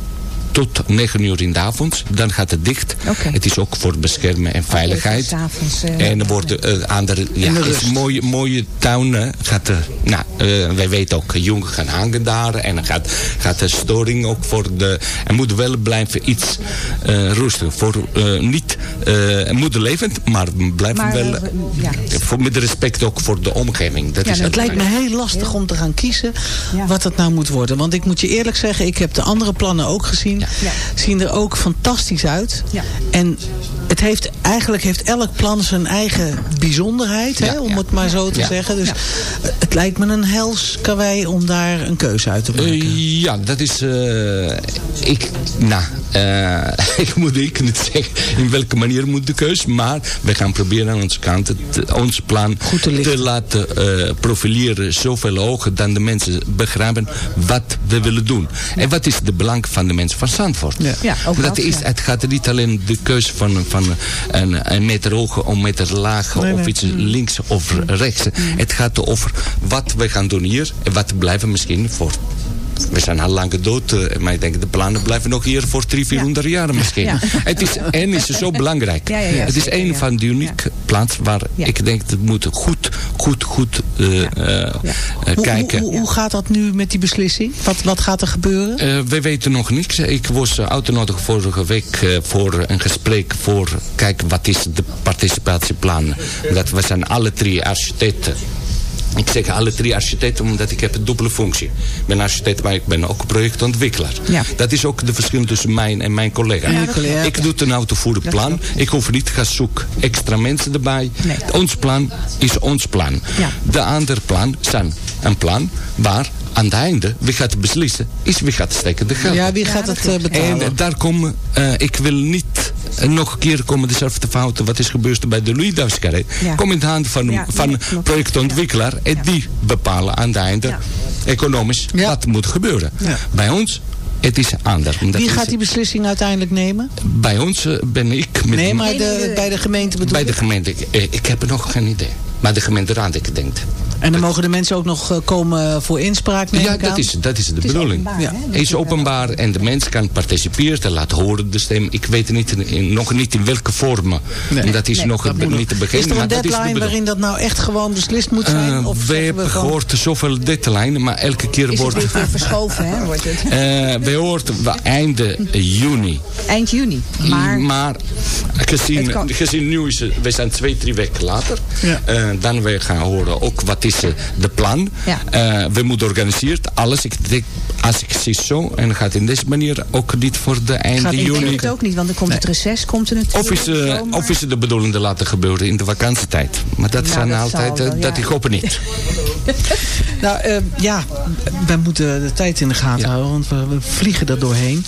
tot 9 uur in de avond. Dan gaat het dicht. Het is ook voor beschermen en veiligheid. Uh, en er wordt uh, aan de, ja, is een mooie, mooie tuin. gaat, uh, nou, wij weten ook, jongen gaan hangen daar. En dan gaat, gaat de storing ook voor de... Er moet wel blijven iets rustig. Voor, niet uh, moet levend, maar blijven maar, wel... ja. voor, met respect ook voor de omgeving. Dat ja, is het lijkt me heel lastig om te gaan kiezen wat het nou moet worden. Want ik moet je eerlijk zeggen, ik heb de andere plannen ook gezien. Ja. Zien er ook fantastisch uit. Ja. En het heeft, eigenlijk heeft elk plan zijn eigen bijzonderheid, hè, om het maar zo te zeggen. Dus het lijkt me een hels karwei om daar een keuze uit te maken. ja, dat is... ik, nou, [LAUGHS] ik moet ik niet zeggen in welke manier moet de keus, maar we gaan proberen aan onze kant het, ons plan te, laten profileren zoveel hoger dan de mensen begrijpen wat we willen doen. En wat is de belang van de mensen van Zandvoort? Ja, ook dat, is, Het gaat niet alleen de keuze van, van een, een meter hoog of een meter laag of iets links of rechts. Het gaat over wat we gaan doen hier en wat blijven misschien voor we zijn al lang dood, uh, maar ik denk de plannen blijven nog hier voor 300, 400 jaar misschien. Het is, en is zo [LAUGHS] belangrijk. het is een van de unieke plaatsen waar ik denk dat moet goed, goed, goed uh, kijken. Hoe, hoe, gaat dat nu met die beslissing? Wat, wat gaat er gebeuren? we weten nog niks. Ik was uitgenodigd vorige week voor een gesprek voor kijken wat is de participatieplan. Dat we zijn alle drie architecten ik zeg alle drie architecten, omdat ik heb een dubbele functie. Ik ben architect, maar ik ben ook projectontwikkelaar. Ja. Dat is ook de verschil tussen mij en mijn collega. ik doe een autovoerend plan. Ik hoef niet te gaan zoeken extra mensen erbij. Ons plan is ons plan. De andere plan zijn een plan waar aan het einde, wie gaat beslissen, is wie gaat steken de geld. Ja, wie gaat het uh, betalen? En daar komen, uh, ik wil niet uh, nog een keer komen dezelfde fouten wat is gebeurd bij de Louis Daviscarré. Ja. Kom in de hand van, ja, van nee, projectontwikkelaar en die bepalen aan het einde economisch wat moet gebeuren. Bij ons het is anders. Wie gaat die beslissing uiteindelijk nemen? Bij ons ben ik... Met nee, maar de, bij de gemeente bedoel Bij de gemeente. Ik, ik heb nog geen idee. Maar de gemeenteraad, ik denk. En dan mogen de mensen ook nog eh, komen voor inspraak Ja, dat is, dat is de het bedoeling. Is openbaar, ja. is openbaar en de mens kan participeren, laten horen de stem. Ik weet niet in, nog niet in welke vorm. Nee. Dat is nee, nog dat niet te beginnen. Is er een deadline waarin dat nou echt gewoon beslist moet zijn? Uh, of we hebben gehoord zoveel deadline, maar elke keer wordt... Is het weer verschoven, hè? Wordt het? Uh, [LAUGHS] we hoort einde juni. Eind juni. Maar, maar gezien, gezien nu is het, we zijn twee, drie weken later. Ja. Uh, dan we gaan horen ook wat is de plan. Ja. we moeten organiseren alles. Ik denk, als ik zie zo, en gaat in deze manier ook niet voor de einde gaat juni. Ik het ook niet, want dan komt het reces, komt er natuurlijk. Of is, uh, of is het de bedoeling te laten gebeuren in de vakantietijd. Maar dat nou, zijn dat altijd, dat ik hoop niet. [LAUGHS] [LAUGHS] nou uh, ja, we moeten de tijd in de gaten houden, want we, we vliegen er doorheen.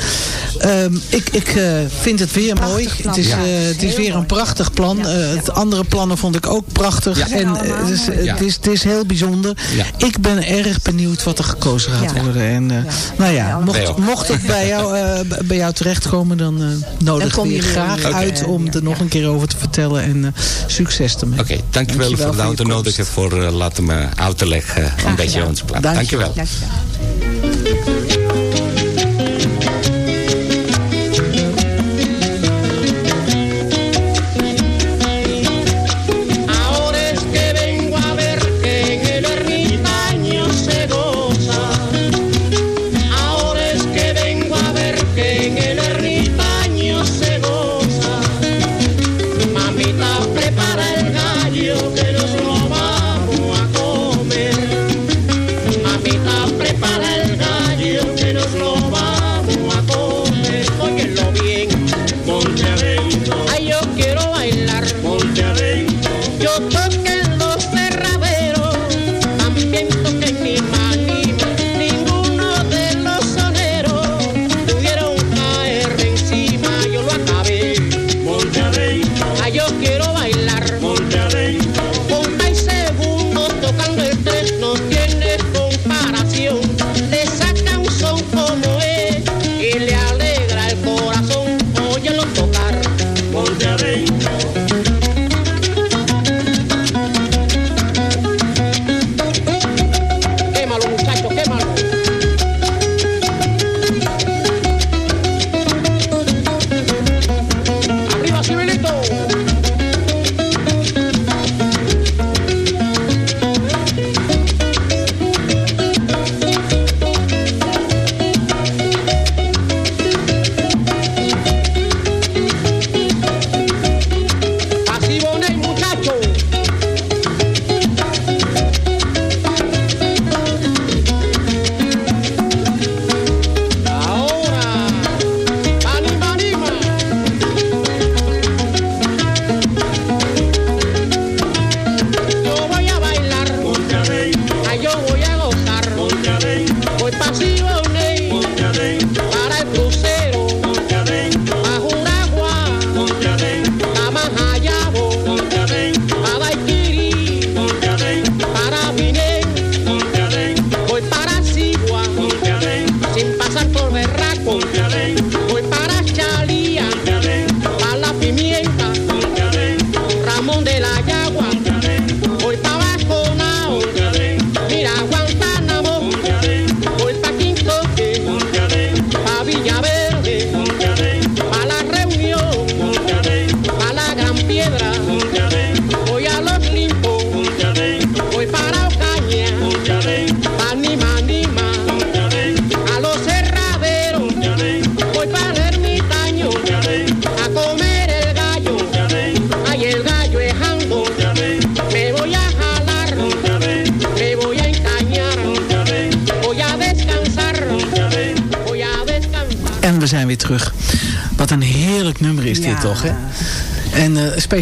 Um, ik ik vind het weer prachtig mooi. Het is, het is weer een prachtig plan. Ja. het andere plannen vond ik ook prachtig. Ja. En het is, het, is, het is heel bijzonder. Ik ben erg benieuwd wat er gekozen gaat worden. En, uh, nou ja, mocht, mocht het bij jou, uh, bij jou terechtkomen, dan uh, nodig ik je graag uit om er nog een keer over te vertellen. En succes ermee. Oké, okay, dankjewel, dankjewel voor de uitnodiging. Voor laten me uit te leggen een beetje ons plan. Dankjewel. dankjewel.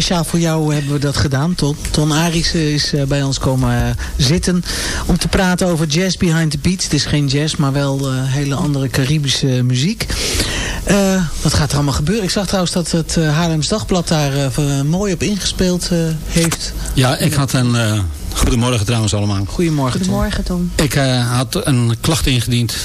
Speciaal voor jou hebben we dat gedaan. Ton, Ton Aris is uh, bij ons komen uh, zitten om te praten over Jazz Behind the Beats. Het is geen jazz, maar wel hele andere Caribische muziek. wat gaat er allemaal gebeuren? Ik zag trouwens dat het Haarlems Dagblad daar mooi op ingespeeld heeft. Ja, ik had een... Goedemorgen trouwens allemaal. Goedemorgen, Tom. Goedemorgen, Tom. Ik had een klacht ingediend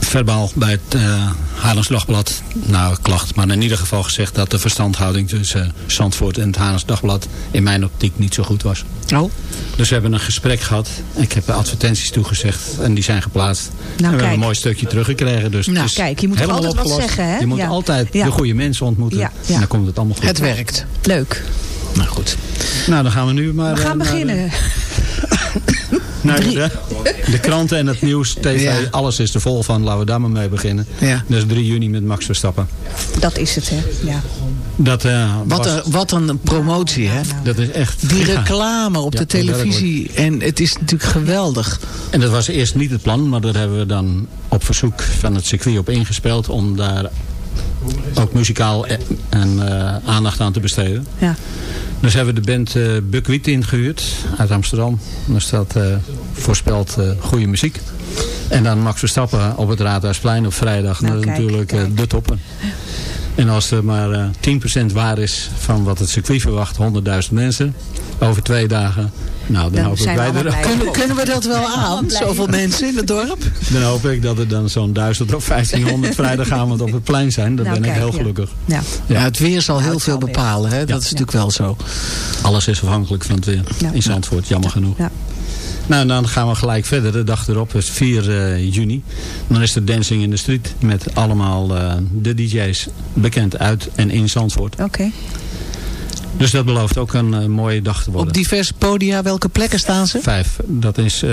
verbaal bij het uh, Haarlems Dagblad. Nou, klacht, maar in ieder geval gezegd dat de verstandhouding tussen uh, Zandvoort en het Haarlems Dagblad in mijn optiek niet zo goed was. Oh. Dus we hebben een gesprek gehad. Ik heb advertenties toegezegd en die zijn geplaatst. Nou, en we hebben een mooi stukje teruggekregen. Dus nou, kijk, je moet altijd opgelost. wat zeggen. Hè? Je moet ja. altijd ja. de goede mensen ontmoeten. Ja. En dan komt het allemaal goed. Het werkt. Leuk. Nou goed. Nou, dan gaan we nu maar... We gaan uh, beginnen. [LAUGHS] De, de, kranten en het nieuws, tv, ja. alles is er vol van. Laten we daar maar mee beginnen. Ja. Is 3 juni met Max Verstappen. Dat is het, hè? Ja. Dat, uh, wat, was, een, wat een promotie, hè? Nou, dat is echt... Die reclame op de televisie. En het is natuurlijk geweldig. En dat was eerst niet het plan, maar daar hebben we dan op verzoek van het circuit op ingespeeld. Om daar ook muzikaal en uh, aandacht aan te besteden. Ja. Dus hebben we de band uh, Buckwheat ingehuurd uit Amsterdam. Dus dat uh, voorspelt goede muziek. En dan Max Verstappen op het Raadhuisplein op vrijdag. Nou, dat is natuurlijk kijk. de toppen. En als er maar 10% waar is van wat het circuit verwacht, 100.000 mensen over twee dagen. Nou, dan, dan hoop ik wij er kunnen, kunnen we dat wel aan, zoveel mensen in het dorp? Dan hoop ik dat er dan zo'n 1000 of 1500 [LAUGHS] vrijdagavond op het plein zijn. Dan nou, ben kijk, ik heel gelukkig. Ja. Ja. ja. het weer zal heel veel bepalen, hè? dat is natuurlijk wel zo. Alles is afhankelijk van het weer in Zandvoort, jammer genoeg. Nou, dan gaan we gelijk verder. De dag erop is 4 uh, juni. Dan is de Dancing in the Street met allemaal uh, de DJ's bekend uit en in Zandvoort. Oké. Okay. Dus dat belooft ook een uh, mooie dag te worden. Op diverse podia, welke plekken staan ze? Vijf. Dat is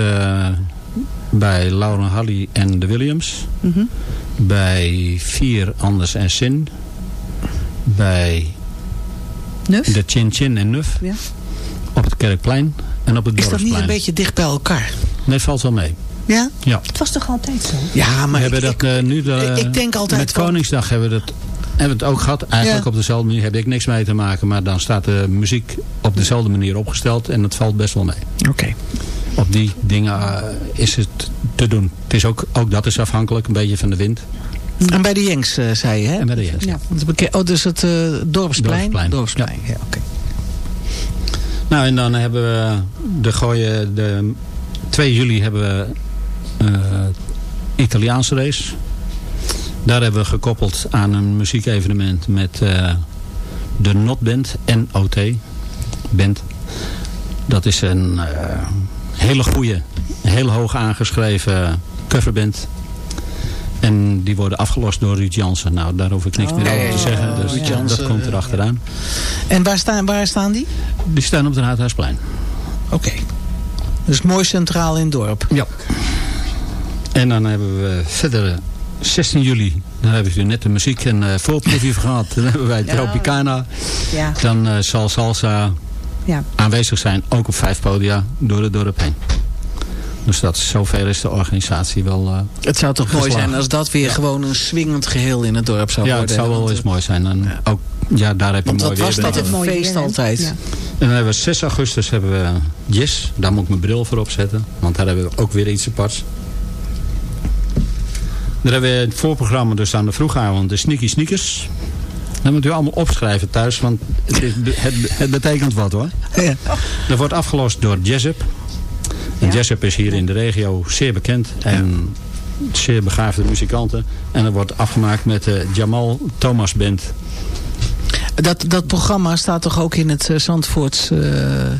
bij Lauren Halley en de Williams. Mm -hmm. Bij Vier Anders en Sin. Bij Nuf? de Chin Chin en Nuf. Ja. Op het Kerkplein en op het Is dat niet een beetje dicht bij elkaar? Nee, valt wel mee. Ja? Ja. Het was toch altijd zo? Ja, maar we hebben ik, dat uh, nu de, ik denk altijd met Koningsdag hebben we dat hebben we het ook gehad. Eigenlijk ja. op dezelfde manier heb ik niks mee te maken. Maar dan staat de muziek op dezelfde manier opgesteld. En dat valt best wel mee. Oké. Okay. Op die dingen uh, is het te doen. Het is ook, ook dat is afhankelijk een beetje van de wind. En bij de Jenks uh, zei je hè? En bij de Jenks, ja. ja. Oh, dus het uh, Dorpsplein? Dorpsplein. Dorpsplein, ja, ja oké. Okay. Nou, en dan hebben we de gooien, de 2 juli hebben we Italiaanse race. Daar hebben we gekoppeld aan een muziekevenement met uh, de Not Band, NOT Band. Dat is een uh, hele goede, heel hoog aangeschreven coverband. En die worden afgelost door Ruud Jansen. Nou, daar hoef ik niks oh, meer over te zeggen. Dus Janssen, dat komt erachteraan. En waar staan, waar staan die? Die staan op het Raadhuisplein. Oké. Okay. Dus mooi centraal in het dorp. Ja. En dan hebben we verder 16 juli. Dan hebben we net de muziek en uh, voorproefje [LAUGHS] gehad. Dan hebben wij Tropicana. Ja. Dan uh, zal Salsa ja. aanwezig zijn. Ook op vijf podia door het dorp heen. Dus dat, zover is de organisatie wel uh, Het zou toch geslagen. mooi zijn als dat weer ja. gewoon een swingend geheel in het dorp zou ja, worden. Ja, het zou wel eens mooi zijn. En ja. Ook, ja, daar heb je Want mooi wat was weer. dat een feest altijd. Ja. En dan hebben we 6 augustus hebben we Yes. Daar moet ik mijn bril voor opzetten. Want daar hebben we ook weer iets aparts. Dan hebben we het voorprogramma dus aan de vroegavond de Sneaky Sneakers. Dat moet u allemaal opschrijven thuis, want het, is, het, het betekent wat hoor. Ja. Dat wordt afgelost door Jessup. En ja. Is hier in de regio zeer bekend. En zeer begaafde muzikanten. En dat wordt afgemaakt met de Jamal Thomas Band. Dat, dat programma staat toch ook in het uh, Zandvoorts uh,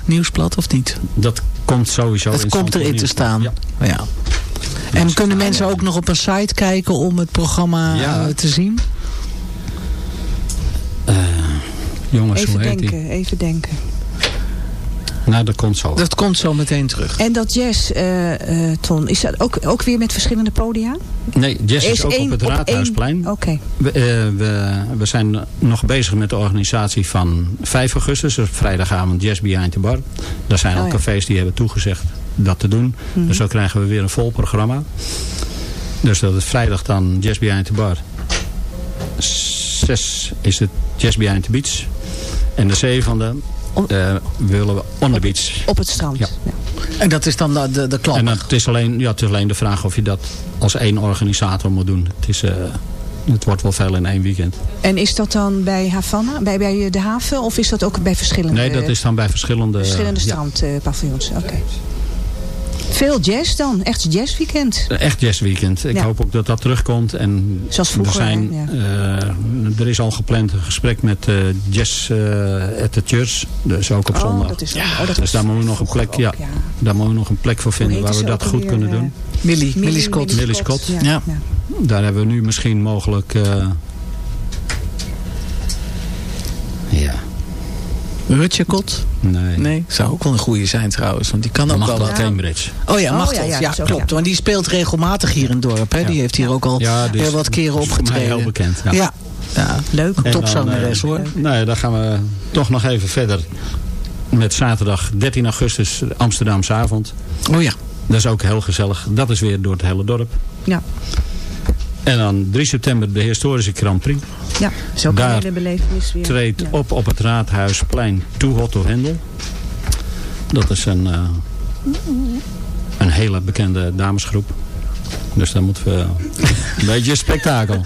nieuwsblad, of niet? Dat komt sowieso dat in komt erin te staan. Ja. ja. En kunnen mensen ook nog op een site kijken om het programma ja. te zien? Uh, jongens, even hoe heet denken, die? even denken. Nou, dat komt zo. Dat komt zo meteen terug. En dat jazz, uh, uh, Ton, is dat ook, ook weer met verschillende podia? Nee, jazz is, is ook één, op het Raadhuisplein. Oké. Okay. We, uh, we, we zijn nog bezig met de organisatie van 5 augustus, dus vrijdagavond Jazz Behind the Bar. Daar zijn Oh, al ja. cafés die hebben toegezegd dat te doen. Mhm. Dus zo krijgen we weer een vol programma. Dus dat is vrijdag dan Jazz Behind the Bar. zes is het Jazz Behind the Beach. En de zevende uh, willen we on the beach. Op het strand. Ja. En dat is dan de, de, de klap? En het is, alleen, ja, het is alleen de vraag of je dat als één organisator moet doen. Het is... Uh, het wordt wel veel in één weekend. En is dat dan bij Havana, bij, bij de haven of is dat ook bij verschillende... Nee, dat is dan bij verschillende... Verschillende strandpaviljoens, oké. Veel jazz dan, echt jazzweekend. Echt jazzweekend. Ik hoop ook dat dat terugkomt. En Zoals vroeger. Er, zijn, uh, er is al gepland een gesprek met uh, Jazz uh, at the Church. Dus ook op oh, zondag. Dat is, ja, oh, dat dus daar moeten we nog een plek, ja, ja, daar moeten we nog een plek voor vinden waar we dat goed weer, kunnen doen. Millie, Millie Scott. Millie Scott. Ja. Daar hebben we nu misschien mogelijk... Rutje Kot? Nee. Nee, zou ook wel een goede zijn trouwens. Want die kan ook wel... Cambridge. Oh ja, mag oh, ja, ja, klopt. Want die speelt regelmatig hier in het dorp. Hè? Die heeft hier ook al heel wat keren opgetreden. heel bekend. Ja. ja. leuk. Topzangeres uh, hoor. Nee, dan gaan we toch nog even verder. Met zaterdag 13 augustus Amsterdamse avond. Oh ja. Dat is ook heel gezellig. Dat is weer door het hele dorp. Ja. En dan 3 september de historische Grand Prix. Ja, zo kan Daar hele belevenis weer. treedt op op het Raadhuisplein Too Hot to Handle. Dat is een, uh, een hele bekende damesgroep. Dus dan moeten we [LAUGHS] een beetje spektakel.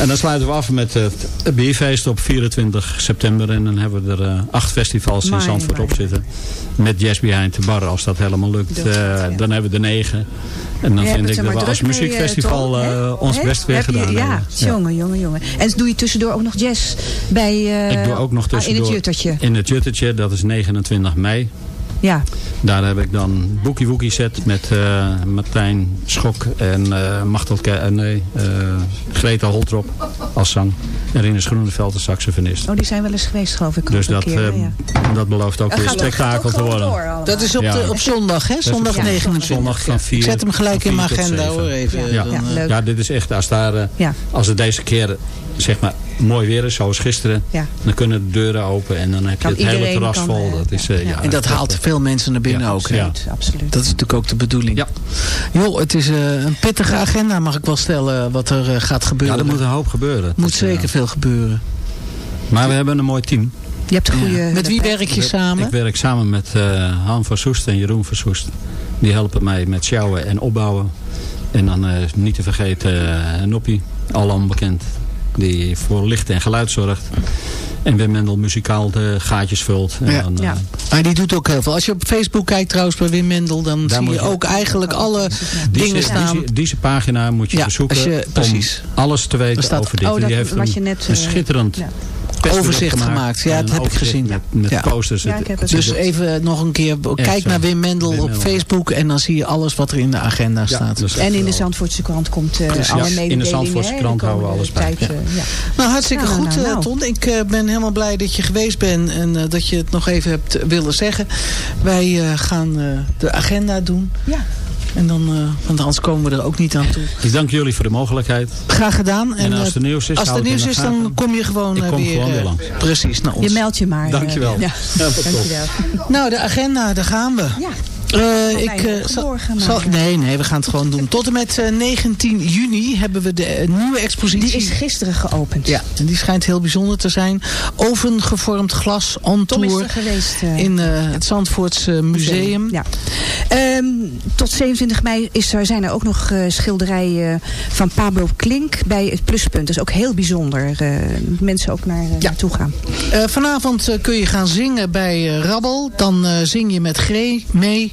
en dan sluiten we af met het bierfeest op 24 september. En dan hebben we er uh, acht festivals in Zandvoort op zitten. Met Jazz Behind the Bar, als dat helemaal lukt. Uh, dan hebben we er negen. En dan vind ik dat we als muziekfestival mee, uh, ons best weer gedaan je, ja, jongen, jongen, jongen. En doe je tussendoor ook nog jazz bij, ik doe ook nog tussendoor, in het Juttertje? In het Juttertje, dat is 29 mei. Ja. Daar heb ik dan Boekie Woekie set met uh, Martijn Schok en uh, Machtel uh, nee, Greta Holtrop als zang. En Rinus Groeneveld als saxofonist. Oh, die zijn wel eens geweest geloof ik. Dus dat, keer, ja. dat belooft ook weer spektakel te worden. Door, dat is op, de, op zondag, hè? Zondag ja. 29. Zondag van 4 Ik zet hem gelijk in mijn agenda hoor, even. Ja, ja, ja, dit is echt, als, daar, als het deze keer zeg maar mooi weer is, zoals gisteren. Ja. Dan kunnen de deuren open en dan heb je het hele terras vol. Dat is, uh, ja. En dat haalt veel mensen naar binnen ook. Absoluut, absoluut. Dat is natuurlijk ook de bedoeling. Ja. Joh, het is uh, een pittige agenda mag ik wel stellen wat er uh, gaat gebeuren. Ja, er moet een hoop gebeuren. Er moet zeker veel gebeuren. Maar we hebben een mooi team. Je hebt een goede... Met wie werk je samen? Ik werk samen met Han van Soest en Jeroen van Soest. Die helpen mij met sjouwen en opbouwen. En dan niet te vergeten Noppie, al onbekend die voor licht en geluid zorgt. En Wim Mendel muzikaal de gaatjes vult. En ja. Dan, ja. Uh, die doet ook heel veel. Als je op Facebook kijkt trouwens bij Wim Mendel... dan zie je, ook eigenlijk alle dingen staan. Deze, deze, pagina moet je bezoeken je, precies. om alles te weten over dit. Oh, dat, die heeft net, een schitterend overzicht gemaakt. Ja, dat heb ik gezien. Met, met ja. posters. Ja, het dus even nog een keer, kijk naar Wim Mendel op Facebook en dan zie je alles wat er in de agenda staat. en in de Zandvoortse krant komt uh, alle mededelingen. In de Zandvoortse krant houden we alles bij. Nou, hartstikke nou, goed, nou, nou. Ton. Ik ben helemaal blij dat je geweest bent en dat je het nog even hebt willen zeggen. Wij gaan de agenda doen. Ja. En dan, uh, want anders komen we er ook niet aan toe. Ik dank jullie voor de mogelijkheid. Graag gedaan. En, en als er nieuws is, als er nieuws is dan kom je gewoon ik kom weer, gewoon weer langs. Precies, naar ons. Je meldt je maar. Dankjewel. Ja. Ja, Dankjewel. Nou, de agenda, daar gaan we. Ja. Uh, ik, uh, zal, zal, nee, nee, we gaan het gewoon doen. Tot en met uh, 19 juni hebben we de nieuwe expositie. Die is gisteren geopend. Ja, en die schijnt heel bijzonder te zijn. Ovengevormd glas on Tom tour. geweest. in het Zandvoortse museum. Ja. Um, tot 27 mei is er, zijn er ook nog schilderijen van Pablo Klink bij het Pluspunt. Dat is ook heel bijzonder. mensen ook naar, ja. naartoe gaan. vanavond kun je gaan zingen bij Rabbel. Dan zing je met Gree mee.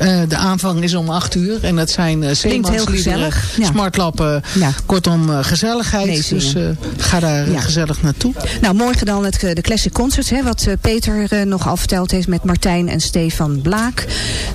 Uh, de aanvang is om 8 uur. En dat zijn uh, zeemansliederen, ja. smartlappen. Ja. Kortom, uh, gezelligheid. Nee, dus ga daar ja. gezellig naartoe. Nou, morgen dan het, de Classic Concerts. Hè, wat Peter nog al verteld heeft met Martijn en Stefan Blaak.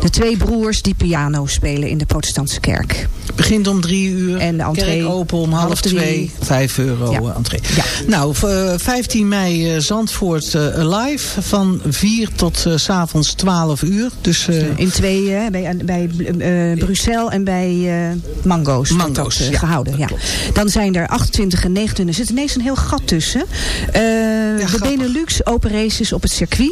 De twee broers die piano spelen in de protestantse kerk. Begint om 3 uur. En de entree kerk open om half 2. 5 euro ja. entree. Nou, 15 mei Zandvoort live. Van 4 tot s avonds 12 uur. Dus, in twee bij, bij uh, Bruxelles en bij uh, Mango's, ja, gehouden. Ja. Dan zijn er 28 en 29. Er zit ineens een heel gat tussen. De Benelux Open Races op het circuit.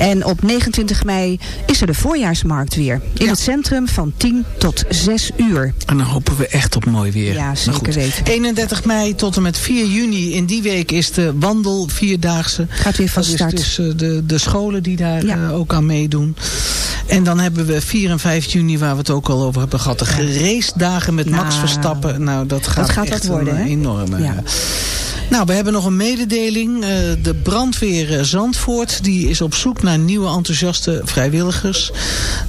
En op 29 mei is er de voorjaarsmarkt weer. In het centrum van 10 tot 6 uur. En dan hopen we echt op mooi weer. Ja, zeker weten. 31 mei tot en met 4 juni. In die week is de wandel vierdaagse. Gaat weer van start. Dus de, de scholen die daar ja. ook aan meedoen. En dan hebben we 4 en 5 juni, waar we het ook al over hebben gehad. De race dagen met Max nou, Verstappen. Nou, dat gaat, dat gaat echt worden, een enorme... Ja. Nou, we hebben nog een mededeling. Uh, de brandweer Zandvoort die is op zoek naar nieuwe enthousiaste vrijwilligers.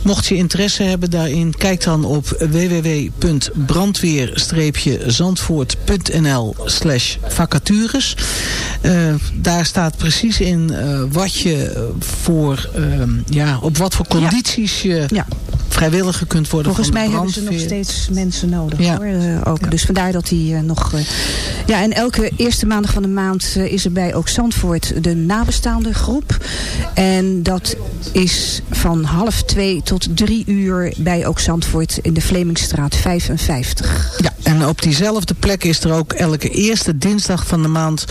Mocht je interesse hebben daarin, kijk dan op www.brandweer-zandvoort.nl slash vacatures. Uh, daar staat precies in uh, wat je voor, ja, op wat voor condities je ja vrijwilliger kunt worden Volgens mij hebben ze nog steeds mensen nodig ja. hoor. Ook. Dus vandaar dat die nog... Ja, en elke eerste maandag van de maand is er bij ook Zandvoort de nabestaande groep. En dat is van half twee tot drie uur bij ook Zandvoort in de Vlemingstraat 55. Ja, en op diezelfde plek is er ook elke eerste dinsdag van de maand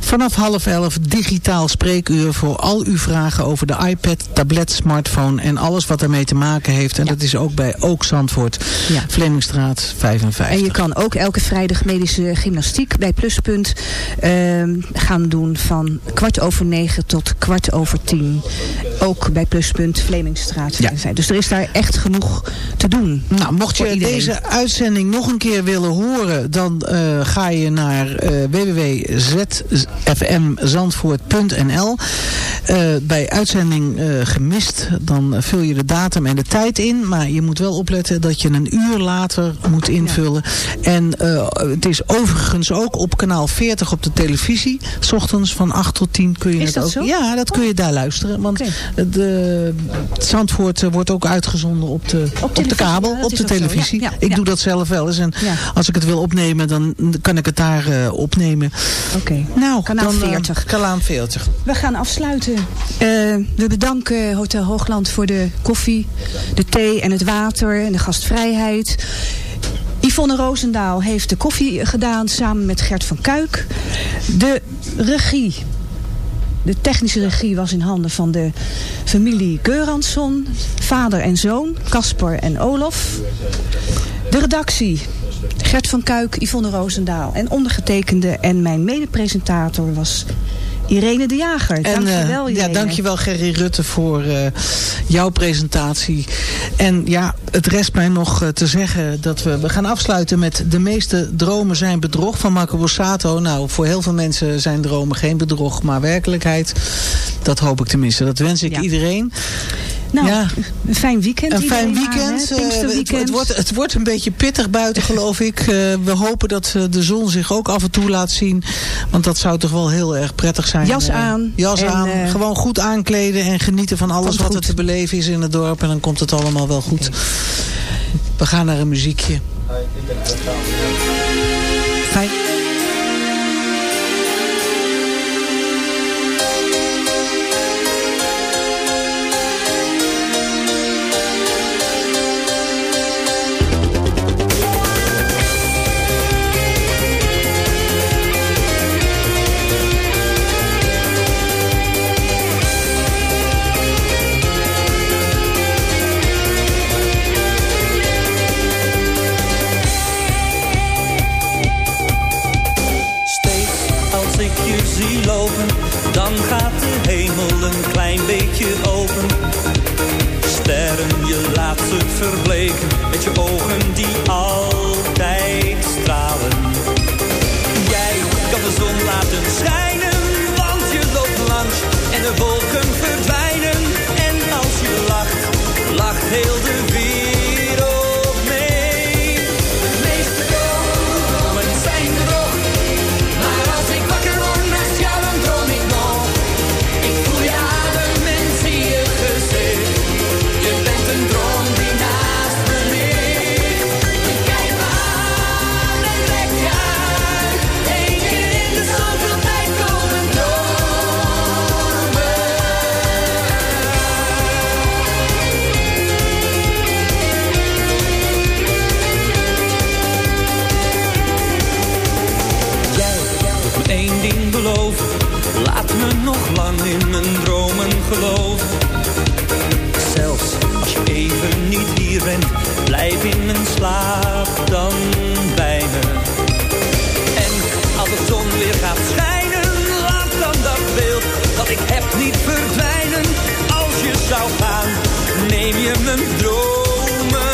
vanaf half elf digitaal spreekuur voor al uw vragen over de iPad, tablet, smartphone en alles wat ermee te maken heeft. En dat is ook bij Ook Zandvoort, ja. Vlemingstraat 55. En je kan ook elke vrijdag medische gymnastiek bij Pluspunt gaan doen van kwart over negen tot kwart over tien. Ook bij Pluspunt Vlemingstraat 55. Ja. Dus er is daar echt genoeg te doen. Nou, mocht je deze uitzending nog een keer willen horen, dan uh, ga je naar uh, www.zfmzandvoort.nl uh, Bij uitzending gemist, dan vul je de datum en de tijd in. Maar je moet wel opletten dat je een uur later moet invullen. Ja. En het is overigens ook op kanaal 40 op de televisie. S ochtends van 8 tot 10 kun je is het dat ook. Zo? Ja, dat kun je daar luisteren. Want okay. de Zandvoort wordt ook uitgezonden op de, op, op de kabel, op de televisie. Ja, ik doe dat zelf wel eens. En als ik het wil opnemen, dan kan ik het daar uh, opnemen. Oké. Okay. Nou, kanaal dan, 40. Uh, kanaal 40. We gaan afsluiten. Uh, we bedanken Hotel Hoogland voor de koffie, de thee en het water en de gastvrijheid. Yvonne Roosendaal heeft de koffie gedaan samen met Gert van Kuik. De regie, de technische regie was in handen van de familie Geuransson. Vader en zoon, Casper en Olof. De redactie, Gert van Kuik, Yvonne Roosendaal. En ondergetekende en mijn medepresentator was Irene de Jager. En, dankjewel uh, Ja, dankjewel Gerry Rutte voor uh, jouw presentatie. En ja, het rest mij nog uh, te zeggen dat we, we gaan afsluiten met De meeste dromen zijn bedrog van Marco Borsato. Nou, voor heel veel mensen zijn dromen geen bedrog, maar werkelijkheid. Dat hoop ik tenminste. Dat wens ik ja. iedereen. Nou, ja. een fijn weekend. Een fijn weekend. Uh, het, het, wordt, het wordt een beetje pittig buiten, [LAUGHS] geloof ik. Uh, we hopen dat de zon zich ook af en toe laat zien. Want dat zou toch wel heel erg prettig zijn. Jas aan. Jas en, aan. Gewoon goed aankleden en genieten van alles wat er te beleven is in het dorp. En dan komt het allemaal wel goed. Okay. We gaan naar een muziekje. Fijn. Je mijn droom